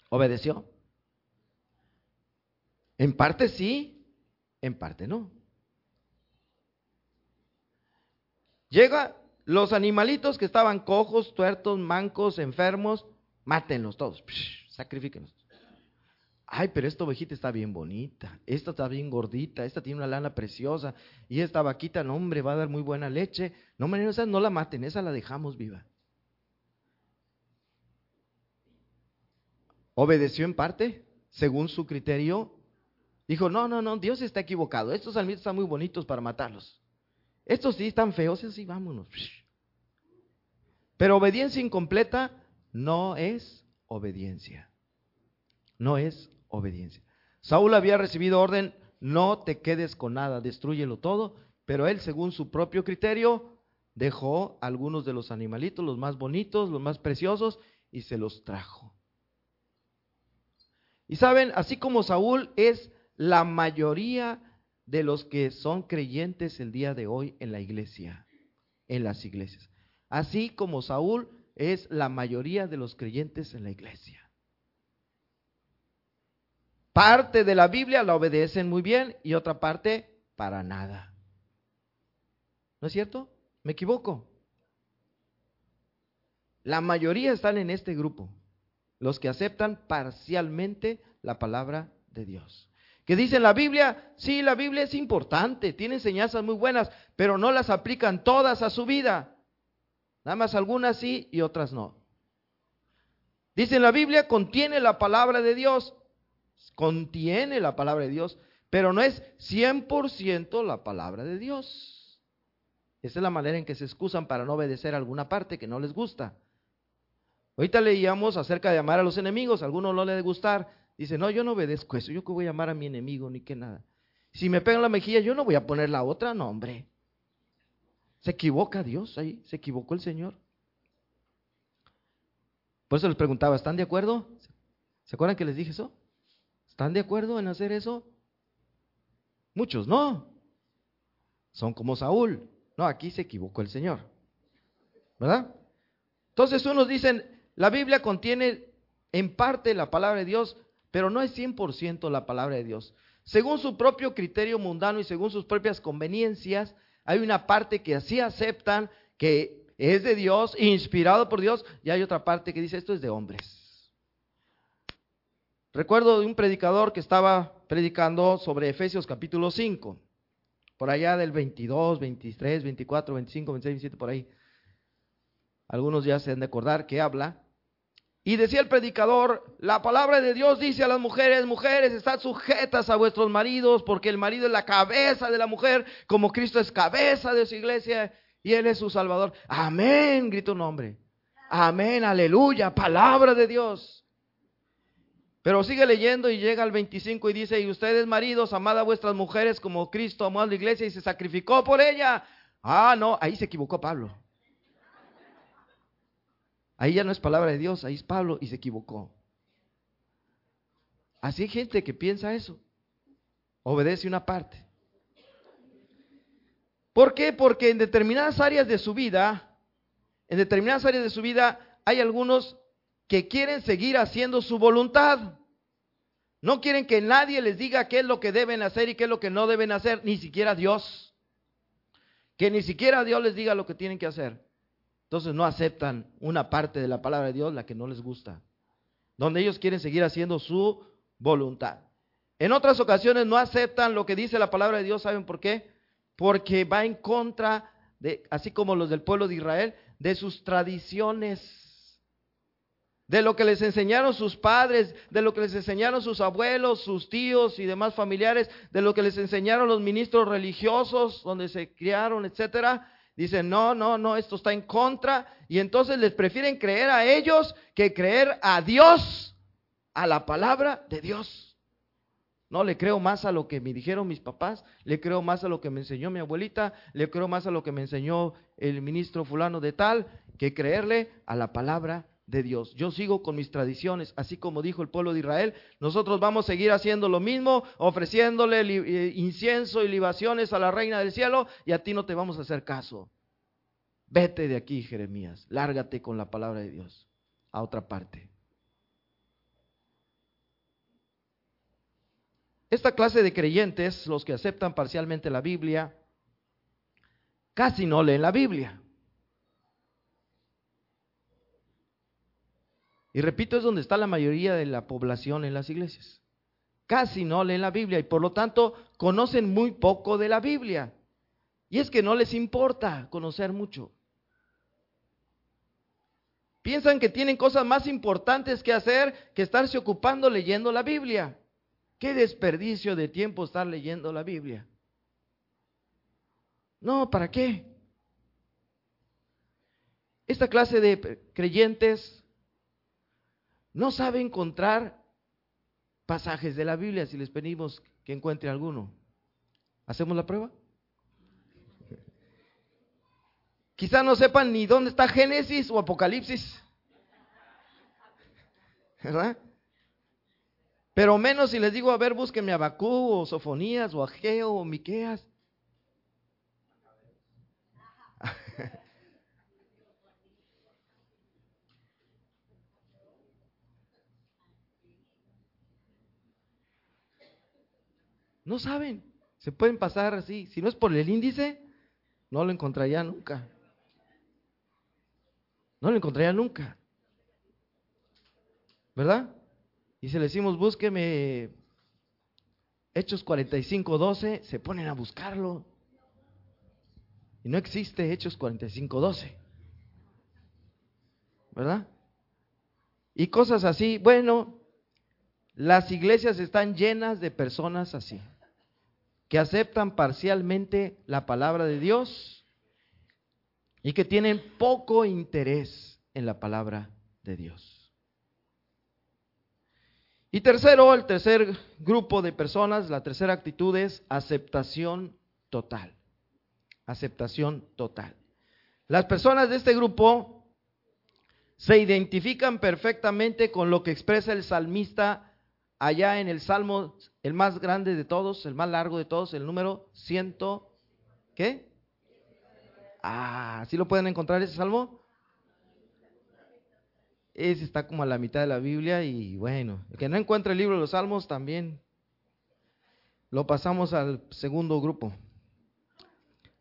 ¿Obedeció? En parte sí, en parte no. Llega los animalitos que estaban cojos, tuertos, mancos, enfermos, mátenlos todos, sacrifíquenlos. Ay, pero esta ovejita está bien bonita, esta está bien gordita, esta tiene una lana preciosa, y esta vaquita, no hombre, va a dar muy buena leche. No, no, esa no la maten, esa la dejamos viva. ¿Obedeció en parte? Según su criterio, Dijo, no, no, no, Dios está equivocado. Estos salmitos están muy bonitos para matarlos. Estos sí están feos, así vámonos. Pero obediencia incompleta no es obediencia. No es obediencia. Saúl había recibido orden, no te quedes con nada, destruyelo todo, pero él, según su propio criterio, dejó algunos de los animalitos, los más bonitos, los más preciosos, y se los trajo. Y saben, así como Saúl es la mayoría de los que son creyentes el día de hoy en la iglesia, en las iglesias. Así como Saúl es la mayoría de los creyentes en la iglesia. Parte de la Biblia la obedecen muy bien y otra parte para nada. ¿No es cierto? ¿Me equivoco? La mayoría están en este grupo, los que aceptan parcialmente la palabra de Dios que dicen la Biblia, sí, la Biblia es importante, tiene enseñanzas muy buenas, pero no las aplican todas a su vida. Nada más algunas sí y otras no. Dicen la Biblia contiene la palabra de Dios, contiene la palabra de Dios, pero no es 100% la palabra de Dios. Esa es la manera en que se excusan para no obedecer alguna parte que no les gusta. Ahorita leíamos acerca de amar a los enemigos, a algunos no les gustar, Dice, no, yo no obedezco eso, yo que voy a amar a mi enemigo ni que nada. Si me pegan la mejilla, yo no voy a poner la otra, no, hombre. Se equivoca Dios ahí, se equivocó el Señor. Por eso les preguntaba, ¿están de acuerdo? ¿Se acuerdan que les dije eso? ¿Están de acuerdo en hacer eso? Muchos no. Son como Saúl. No, aquí se equivocó el Señor. ¿Verdad? Entonces unos dicen, la Biblia contiene en parte la palabra de Dios, pero no es 100% la palabra de Dios. Según su propio criterio mundano y según sus propias conveniencias, Hay una parte que así aceptan que es de Dios, inspirado por Dios, y hay otra parte que dice esto es de hombres. Recuerdo de un predicador que estaba predicando sobre Efesios capítulo 5, por allá del 22, 23, 24, 25, 26, 27, por ahí. Algunos ya se han de acordar que habla. Y decía el predicador, la palabra de Dios dice a las mujeres, mujeres, están sujetas a vuestros maridos, porque el marido es la cabeza de la mujer, como Cristo es cabeza de su iglesia y Él es su Salvador. Amén, grita un hombre. Amén, aleluya, palabra de Dios. Pero sigue leyendo y llega al 25 y dice, y ustedes maridos, amad a vuestras mujeres como Cristo amó a la iglesia y se sacrificó por ella. Ah, no, ahí se equivocó Pablo. Ahí ya no es palabra de Dios, ahí es Pablo y se equivocó. Así hay gente que piensa eso. Obedece una parte. ¿Por qué? Porque en determinadas áreas de su vida, en determinadas áreas de su vida, hay algunos que quieren seguir haciendo su voluntad. No quieren que nadie les diga qué es lo que deben hacer y qué es lo que no deben hacer, ni siquiera Dios. Que ni siquiera Dios les diga lo que tienen que hacer. Entonces no aceptan una parte de la palabra de Dios, la que no les gusta. Donde ellos quieren seguir haciendo su voluntad. En otras ocasiones no aceptan lo que dice la palabra de Dios, ¿saben por qué? Porque va en contra de, así como los del pueblo de Israel, de sus tradiciones de lo que les enseñaron sus padres, de lo que les enseñaron sus abuelos, sus tíos y demás familiares, de lo que les enseñaron los ministros religiosos donde se criaron, etcétera. Dicen, no, no, no, esto está en contra. Y entonces les prefieren creer a ellos que creer a Dios, a la palabra de Dios. No, le creo más a lo que me dijeron mis papás, le creo más a lo que me enseñó mi abuelita, le creo más a lo que me enseñó el ministro fulano de tal, que creerle a la palabra de Dios. Yo sigo con mis tradiciones, así como dijo el pueblo de Israel. Nosotros vamos a seguir haciendo lo mismo, ofreciéndole eh, incienso y libaciones a la reina del cielo y a ti no te vamos a hacer caso. Vete de aquí, Jeremías, lárgate con la palabra de Dios a otra parte. Esta clase de creyentes, los que aceptan parcialmente la Biblia, casi no leen la Biblia. Y repito, es donde está la mayoría de la población en las iglesias. Casi no leen la Biblia y por lo tanto conocen muy poco de la Biblia. Y es que no les importa conocer mucho. Piensan que tienen cosas más importantes que hacer que estarse ocupando leyendo la Biblia. Qué desperdicio de tiempo estar leyendo la Biblia. No, ¿para qué? Esta clase de creyentes no sabe encontrar pasajes de la Biblia si les pedimos que encuentre alguno. ¿Hacemos la prueba? Quizá no sepan ni dónde está Génesis o Apocalipsis. ¿Verdad? Pero menos si les digo, a ver, búsquenme a Bacú o Sofonías o Ageo o Miqueas. No saben. Se pueden pasar así. Si no es por el índice, no lo encontraría nunca. No lo encontraría nunca. ¿Verdad? Y si le decimos, búsqueme Hechos 45, 12, se ponen a buscarlo. Y no existe Hechos 45, 12. ¿Verdad? Y cosas así. Bueno, las iglesias están llenas de personas así que aceptan parcialmente la palabra de Dios y que tienen poco interés en la palabra de Dios. Y tercero, el tercer grupo de personas, la tercera actitud es aceptación total. Aceptación total. Las personas de este grupo se identifican perfectamente con lo que expresa el salmista allá en el Salmo, el más grande de todos, el más largo de todos, el número ciento, ¿qué? Ah, ¿sí lo pueden encontrar ese Salmo? Ese está como a la mitad de la Biblia y bueno, el que no encuentre el libro de los Salmos también lo pasamos al segundo grupo.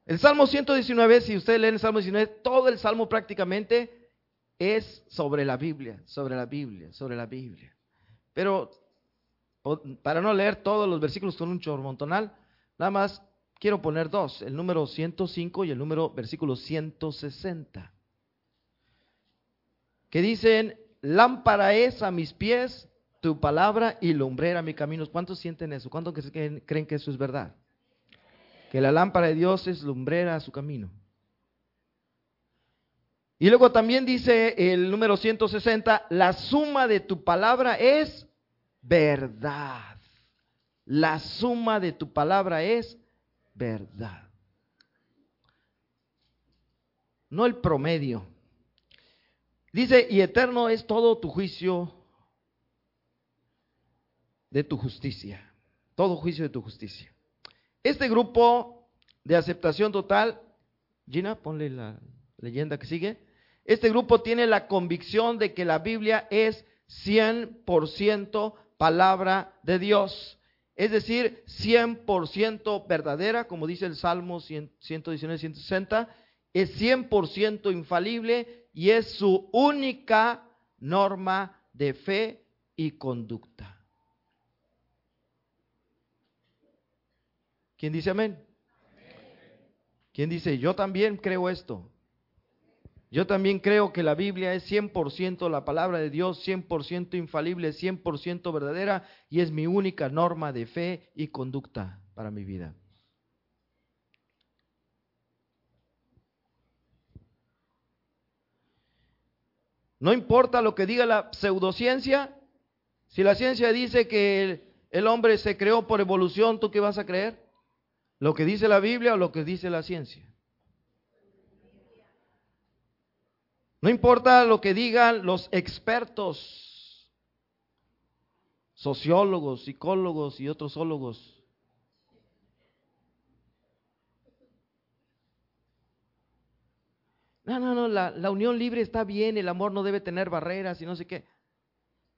El Salmo 119, si ustedes leen el Salmo 19, todo el Salmo prácticamente es sobre la Biblia, sobre la Biblia, sobre la Biblia. Pero para no leer todos los versículos con un chormontonal, nada más quiero poner dos, el número 105 y el número versículo 160, que dicen, lámpara es a mis pies tu palabra y lumbrera mi camino. ¿Cuántos sienten eso? ¿Cuántos creen que eso es verdad? Que la lámpara de Dios es lumbrera a su camino. Y luego también dice el número 160, la suma de tu palabra es verdad. La suma de tu palabra es verdad. No el promedio. Dice, y eterno es todo tu juicio de tu justicia. Todo juicio de tu justicia. Este grupo de aceptación total, Gina, ponle la leyenda que sigue. Este grupo tiene la convicción de que la Biblia es 100% palabra de Dios. Es decir, 100% verdadera, como dice el Salmo 119, 160, es 100% infalible y es su única norma de fe y conducta. ¿Quién dice amén? ¿Quién dice, yo también creo esto? Yo también creo que la Biblia es 100% la palabra de Dios, 100% infalible, 100% verdadera y es mi única norma de fe y conducta para mi vida. No importa lo que diga la pseudociencia, si la ciencia dice que el hombre se creó por evolución, ¿tú qué vas a creer? ¿Lo que dice la Biblia o lo que dice la ciencia? No importa lo que digan los expertos, sociólogos, psicólogos y otros ólogos. No, no, no, la, la, unión libre está bien, el amor no debe tener barreras y no sé qué.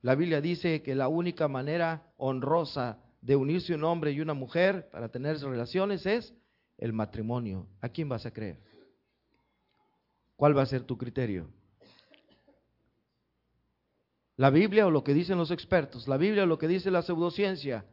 La Biblia dice que la única manera honrosa de unirse un hombre y una mujer para tener relaciones es el matrimonio. ¿A quién vas a creer? ¿Cuál va a ser tu criterio? ¿La Biblia o lo que dicen los expertos? ¿La Biblia o lo que dice la pseudociencia?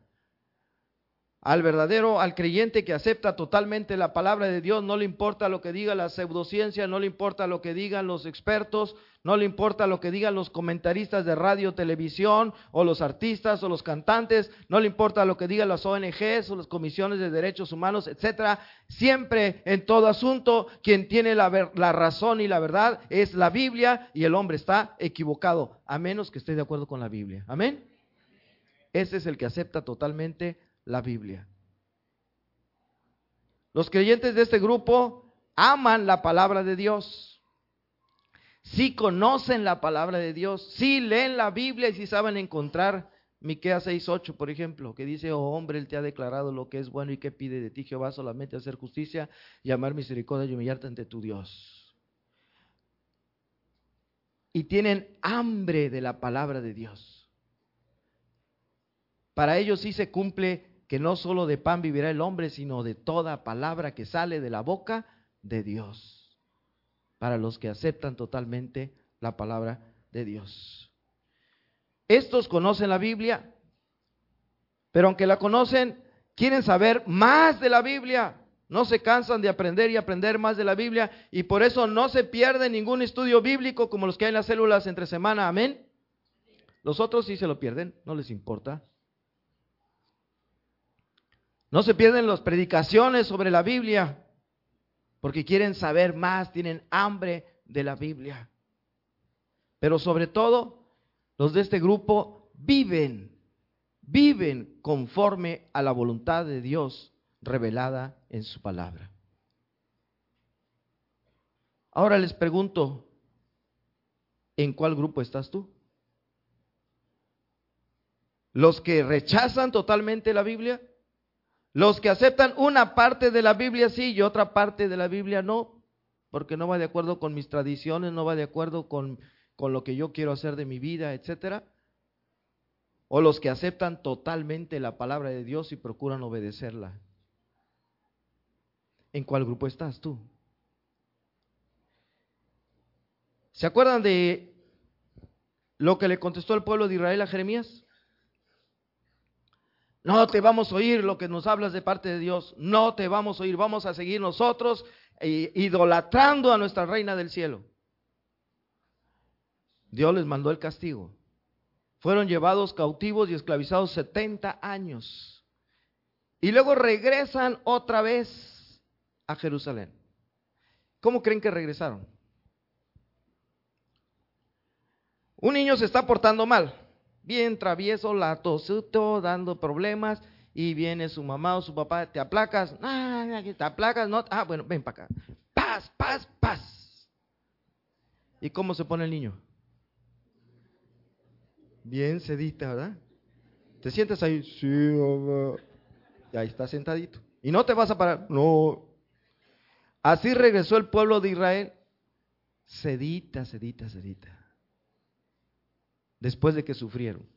Al verdadero, al creyente que acepta totalmente la palabra de Dios, no le importa lo que diga la pseudociencia, no le importa lo que digan los expertos, no le importa lo que digan los comentaristas de radio, televisión, o los artistas, o los cantantes, no le importa lo que digan las ONGs o las comisiones de derechos humanos, etcétera. Siempre, en todo asunto, quien tiene la, la razón y la verdad es la Biblia, y el hombre está equivocado, a menos que esté de acuerdo con la Biblia. Amén. Ese es el que acepta totalmente la Biblia. Los creyentes de este grupo aman la palabra de Dios. Sí conocen la palabra de Dios, sí leen la Biblia y sí saben encontrar Miqueas 6:8, por ejemplo, que dice, "Oh hombre, él te ha declarado lo que es bueno y que pide de ti Jehová solamente hacer justicia y amar misericordia y humillarte ante tu Dios." Y tienen hambre de la palabra de Dios. Para ellos sí se cumple que no solo de pan vivirá el hombre, sino de toda palabra que sale de la boca de Dios. Para los que aceptan totalmente la palabra de Dios. Estos conocen la Biblia, pero aunque la conocen, quieren saber más de la Biblia. No se cansan de aprender y aprender más de la Biblia y por eso no se pierde ningún estudio bíblico como los que hay en las células entre semana. Amén. Los otros sí se lo pierden, no les importa. No se pierden las predicaciones sobre la Biblia, porque quieren saber más, tienen hambre de la Biblia. Pero sobre todo, los de este grupo viven, viven conforme a la voluntad de Dios revelada en su palabra. Ahora les pregunto, ¿en cuál grupo estás tú? ¿Los que rechazan totalmente la Biblia? Los que aceptan una parte de la Biblia sí y otra parte de la Biblia no, porque no va de acuerdo con mis tradiciones, no va de acuerdo con, con lo que yo quiero hacer de mi vida, etcétera. O los que aceptan totalmente la palabra de Dios y procuran obedecerla. ¿En cuál grupo estás tú? ¿Se acuerdan de lo que le contestó el pueblo de Israel a Jeremías? No te vamos a oír lo que nos hablas de parte de Dios. No te vamos a oír. Vamos a seguir nosotros eh, idolatrando a nuestra reina del cielo. Dios les mandó el castigo. Fueron llevados cautivos y esclavizados 70 años. Y luego regresan otra vez a Jerusalén. ¿Cómo creen que regresaron? Un niño se está portando mal, bien travieso, latosuto, dando problemas, y viene su mamá o su papá, ¿te aplacas? ¿te aplacas? No. Ah, bueno, ven para acá. Paz, paz, paz. ¿Y cómo se pone el niño? Bien sedita, ¿verdad? ¿Te sientes ahí? Sí. Y ahí está sentadito. Y no te vas a parar. No. Así regresó el pueblo de Israel. Sedita, sedita, sedita después de que sufrieron.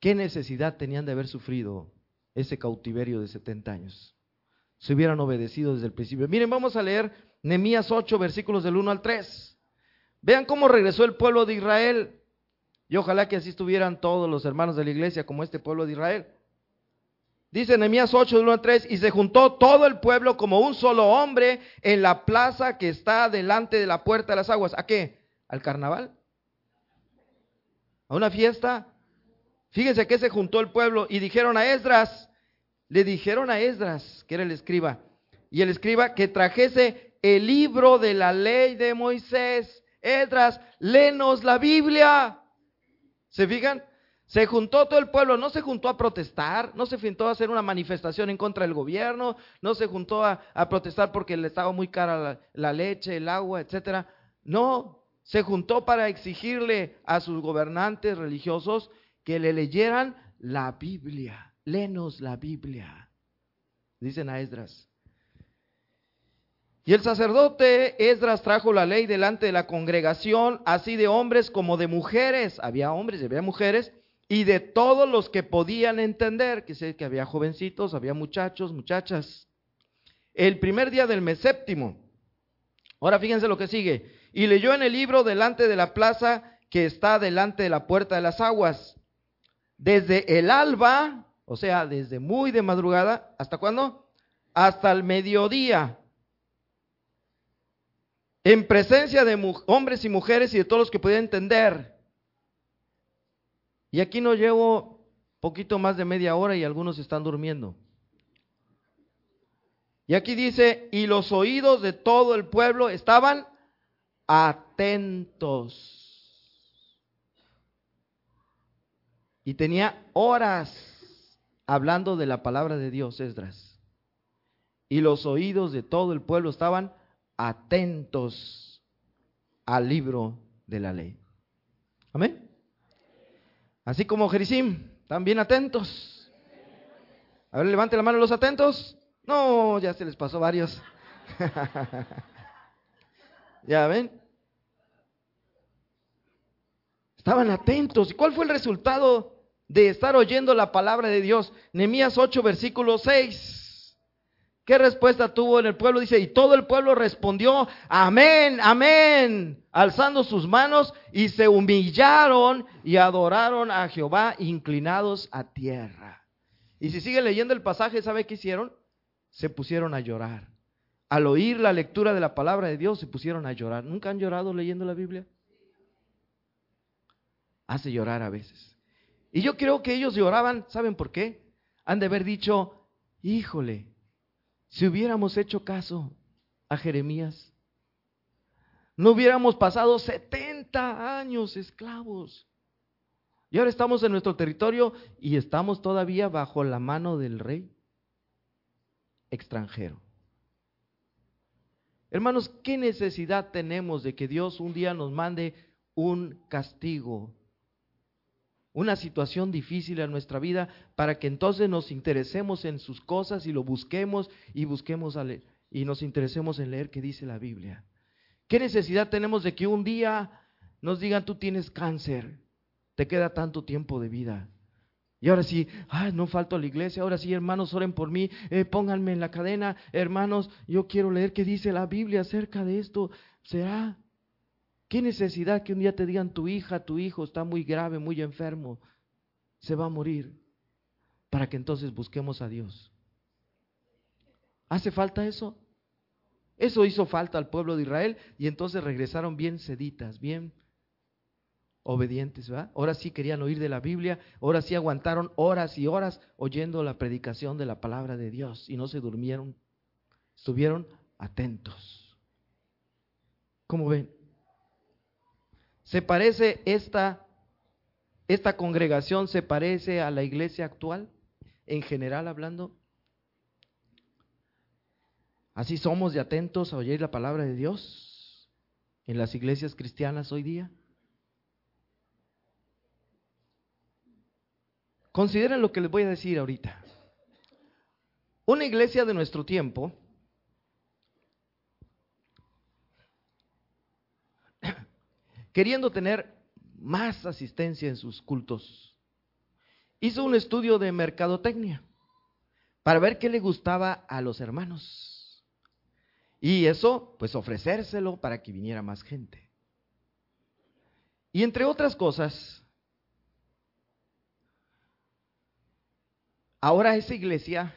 ¿Qué necesidad tenían de haber sufrido ese cautiverio de 70 años? Se hubieran obedecido desde el principio. Miren, vamos a leer Nehemías 8, versículos del 1 al 3. Vean cómo regresó el pueblo de Israel. Y ojalá que así estuvieran todos los hermanos de la iglesia como este pueblo de Israel. Dice Nehemías 8, del 1 al 3, y se juntó todo el pueblo como un solo hombre en la plaza que está delante de la puerta de las aguas. ¿A qué? ¿Al carnaval? A una fiesta. Fíjense que se juntó el pueblo y dijeron a Esdras, le dijeron a Esdras, que era el escriba, y el escriba que trajese el libro de la ley de Moisés. Esdras, léenos la Biblia. ¿Se fijan? Se juntó todo el pueblo, no se juntó a protestar, no se juntó a hacer una manifestación en contra del gobierno, no se juntó a, protestar porque le estaba muy cara la, la leche, el agua, etcétera. No, se juntó para exigirle a sus gobernantes religiosos que le leyeran la Biblia. Lenos la Biblia. Dicen a Esdras. Y el sacerdote Esdras trajo la ley delante de la congregación, así de hombres como de mujeres. Había hombres y había mujeres, y de todos los que podían entender, que sé que había jovencitos, había muchachos, muchachas. El primer día del mes séptimo. Ahora fíjense lo que sigue y leyó en el libro delante de la plaza que está delante de la puerta de las aguas. Desde el alba, o sea, desde muy de madrugada, ¿hasta cuándo? Hasta el mediodía. En presencia de hombres y mujeres y de todos los que podían entender. Y aquí no llevo poquito más de media hora y algunos están durmiendo. Y aquí dice, y los oídos de todo el pueblo estaban atentos. Y tenía horas hablando de la palabra de Dios, Esdras. Y los oídos de todo el pueblo estaban atentos al libro de la ley. Amén. Así como Jerisim, también atentos. A ver, levante la mano los atentos. No, ya se les pasó varios. ya ven. Estaban atentos. ¿Y cuál fue el resultado de estar oyendo la palabra de Dios? Nehemías 8, versículo 6. ¿Qué respuesta tuvo en el pueblo? Dice, y todo el pueblo respondió, amén, amén, alzando sus manos y se humillaron y adoraron a Jehová inclinados a tierra. Y si sigue leyendo el pasaje, ¿sabe qué hicieron? Se pusieron a llorar. Al oír la lectura de la palabra de Dios, se pusieron a llorar. ¿Nunca han llorado leyendo la Biblia? hace llorar a veces. Y yo creo que ellos lloraban, ¿saben por qué? Han de haber dicho, híjole, si hubiéramos hecho caso a Jeremías, no hubiéramos pasado 70 años esclavos. Y ahora estamos en nuestro territorio y estamos todavía bajo la mano del rey extranjero. Hermanos, ¿qué necesidad tenemos de que Dios un día nos mande un castigo una situación difícil en nuestra vida para que entonces nos interesemos en sus cosas y lo busquemos y busquemos y nos interesemos en leer qué dice la Biblia. ¿Qué necesidad tenemos de que un día nos digan tú tienes cáncer, te queda tanto tiempo de vida? Y ahora sí, ay, no falto a la iglesia, ahora sí, hermanos, oren por mí, eh, pónganme en la cadena, hermanos, yo quiero leer qué dice la Biblia acerca de esto. ¿Será? ¿Qué necesidad que un día te digan tu hija, tu hijo está muy grave, muy enfermo, se va a morir? Para que entonces busquemos a Dios. ¿Hace falta eso? Eso hizo falta al pueblo de Israel y entonces regresaron bien seditas, bien obedientes, ¿verdad? Ahora sí querían oír de la Biblia, ahora sí aguantaron horas y horas oyendo la predicación de la palabra de Dios y no se durmieron, estuvieron atentos. ¿Cómo ven? ¿Se parece esta, esta congregación, se parece a la iglesia actual, en general hablando? Así somos de atentos a oír la palabra de Dios en las iglesias cristianas hoy día. Consideren lo que les voy a decir ahorita. Una iglesia de nuestro tiempo queriendo tener más asistencia en sus cultos, hizo un estudio de mercadotecnia para ver qué le gustaba a los hermanos. Y eso, pues ofrecérselo para que viniera más gente. Y entre otras cosas, ahora esa iglesia,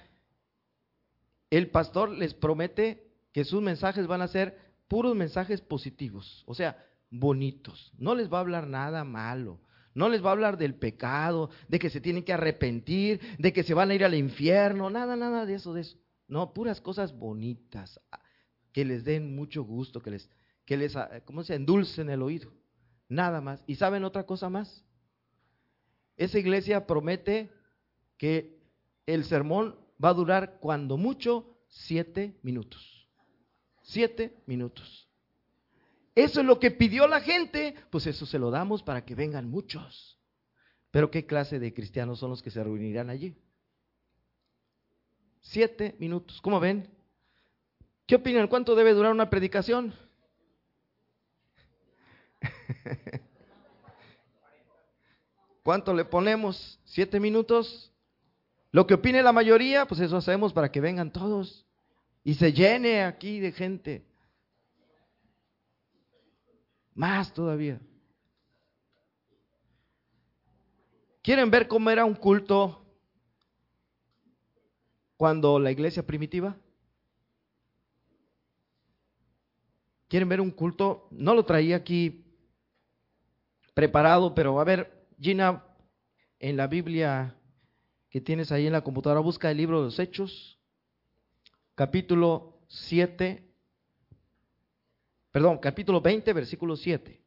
el pastor les promete que sus mensajes van a ser puros mensajes positivos. O sea, bonitos. No les va a hablar nada malo. No les va a hablar del pecado, de que se tienen que arrepentir, de que se van a ir al infierno, nada, nada de eso, de eso. No, puras cosas bonitas, ah, que les den mucho gusto, que les, que les, ah, ¿cómo se endulcen el oído. Nada más. ¿Y saben otra cosa más? Esa iglesia promete que el sermón va a durar cuando mucho siete minutos. Siete minutos. Eso es lo que pidió la gente, pues eso se lo damos para que vengan muchos. Pero ¿qué clase de cristianos son los que se reunirán allí? Siete minutos. ¿Cómo ven? ¿Qué opinan? ¿Cuánto debe durar una predicación? ¿Cuánto le ponemos? ¿Siete minutos? Lo que opine la mayoría, pues eso hacemos para que vengan todos y se llene aquí de gente. Más todavía. ¿Quieren ver cómo era un culto cuando la iglesia primitiva? ¿Quieren ver un culto? No lo traía aquí preparado, pero a ver, Gina, en la Biblia que tienes ahí en la computadora, busca el libro de los Hechos, capítulo 7, Perdón, capítulo 20, versículo 7.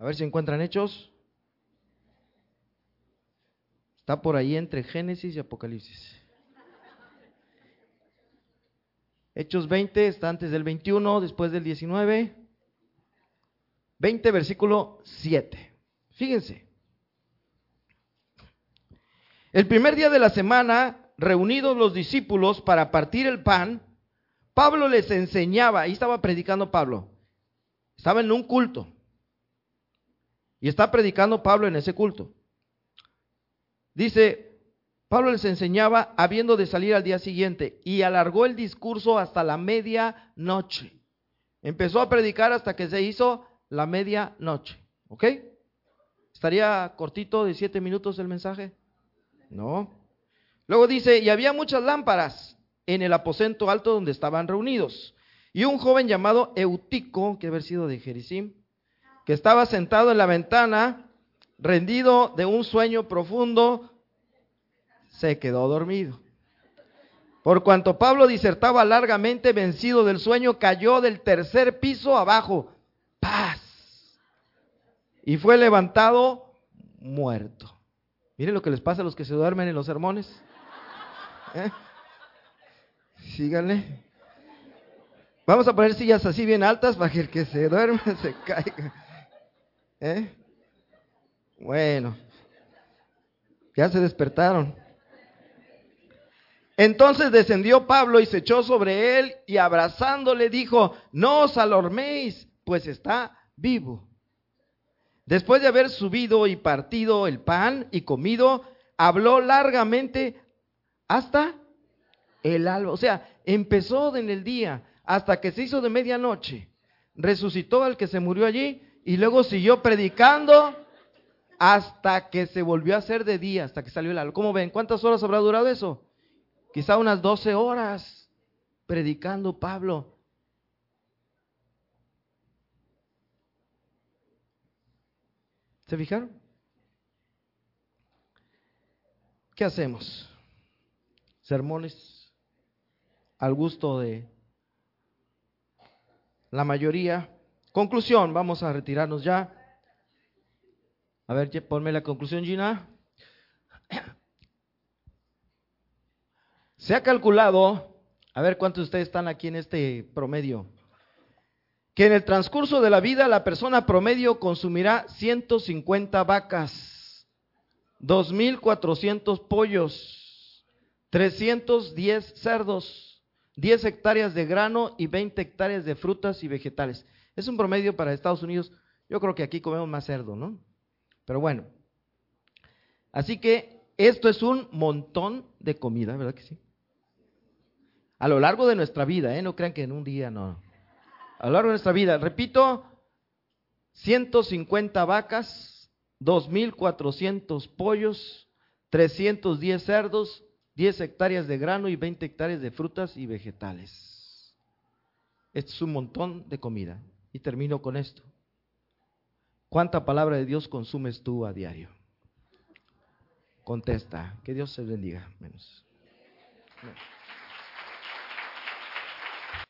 A ver si encuentran hechos. Está por ahí entre Génesis y Apocalipsis. Hechos 20 está antes del 21, después del 19. 20, versículo 7. Fíjense. El primer día de la semana reunidos los discípulos para partir el pan, Pablo les enseñaba, ahí estaba predicando Pablo, estaba en un culto, y está predicando Pablo en ese culto. Dice, Pablo les enseñaba habiendo de salir al día siguiente y alargó el discurso hasta la medianoche. Empezó a predicar hasta que se hizo la medianoche. ¿Ok? ¿Estaría cortito de siete minutos el mensaje? No. Luego dice, y había muchas lámparas en el aposento alto donde estaban reunidos. Y un joven llamado Eutico, que haber sido de Jericim, que estaba sentado en la ventana, rendido de un sueño profundo, se quedó dormido. Por cuanto Pablo disertaba largamente, vencido del sueño, cayó del tercer piso abajo. Y fue levantado muerto. Miren lo que les pasa a los que se duermen en los sermones. ¿Eh? Síganle. Vamos a poner sillas así bien altas para que el que se duerma se caiga. ¿Eh? Bueno, ya se despertaron. Entonces descendió Pablo y se echó sobre él y abrazándole dijo, no os alarméis, pues está vivo. Después de haber subido y partido el pan y comido, habló largamente hasta el alba. O sea, empezó en el día hasta que se hizo de medianoche. Resucitó al que se murió allí y luego siguió predicando hasta que se volvió a hacer de día, hasta que salió el alba. ¿Cómo ven? ¿Cuántas horas habrá durado eso? Quizá unas 12 horas predicando Pablo. ¿Se fijaron? ¿Qué hacemos? Sermones al gusto de la mayoría. Conclusión, vamos a retirarnos ya. A ver, ponme la conclusión, Gina. Se ha calculado, a ver cuántos de ustedes están aquí en este promedio, que en el transcurso de la vida la persona promedio consumirá 150 vacas, 2.400 pollos, 310 cerdos, 10 hectáreas de grano y 20 hectáreas de frutas y vegetales. Es un promedio para Estados Unidos. Yo creo que aquí comemos más cerdo, ¿no? Pero bueno. Así que esto es un montón de comida, ¿verdad que sí? A lo largo de nuestra vida, ¿eh? No crean que en un día no a lo largo de nuestra vida. Repito, 150 vacas, 2.400 pollos, 310 cerdos, 10 hectáreas de grano y 20 hectáreas de frutas y vegetales. Es un montón de comida. Y termino con esto. ¿Cuánta palabra de Dios consumes tú a diario? Contesta. Que Dios se bendiga. Menos.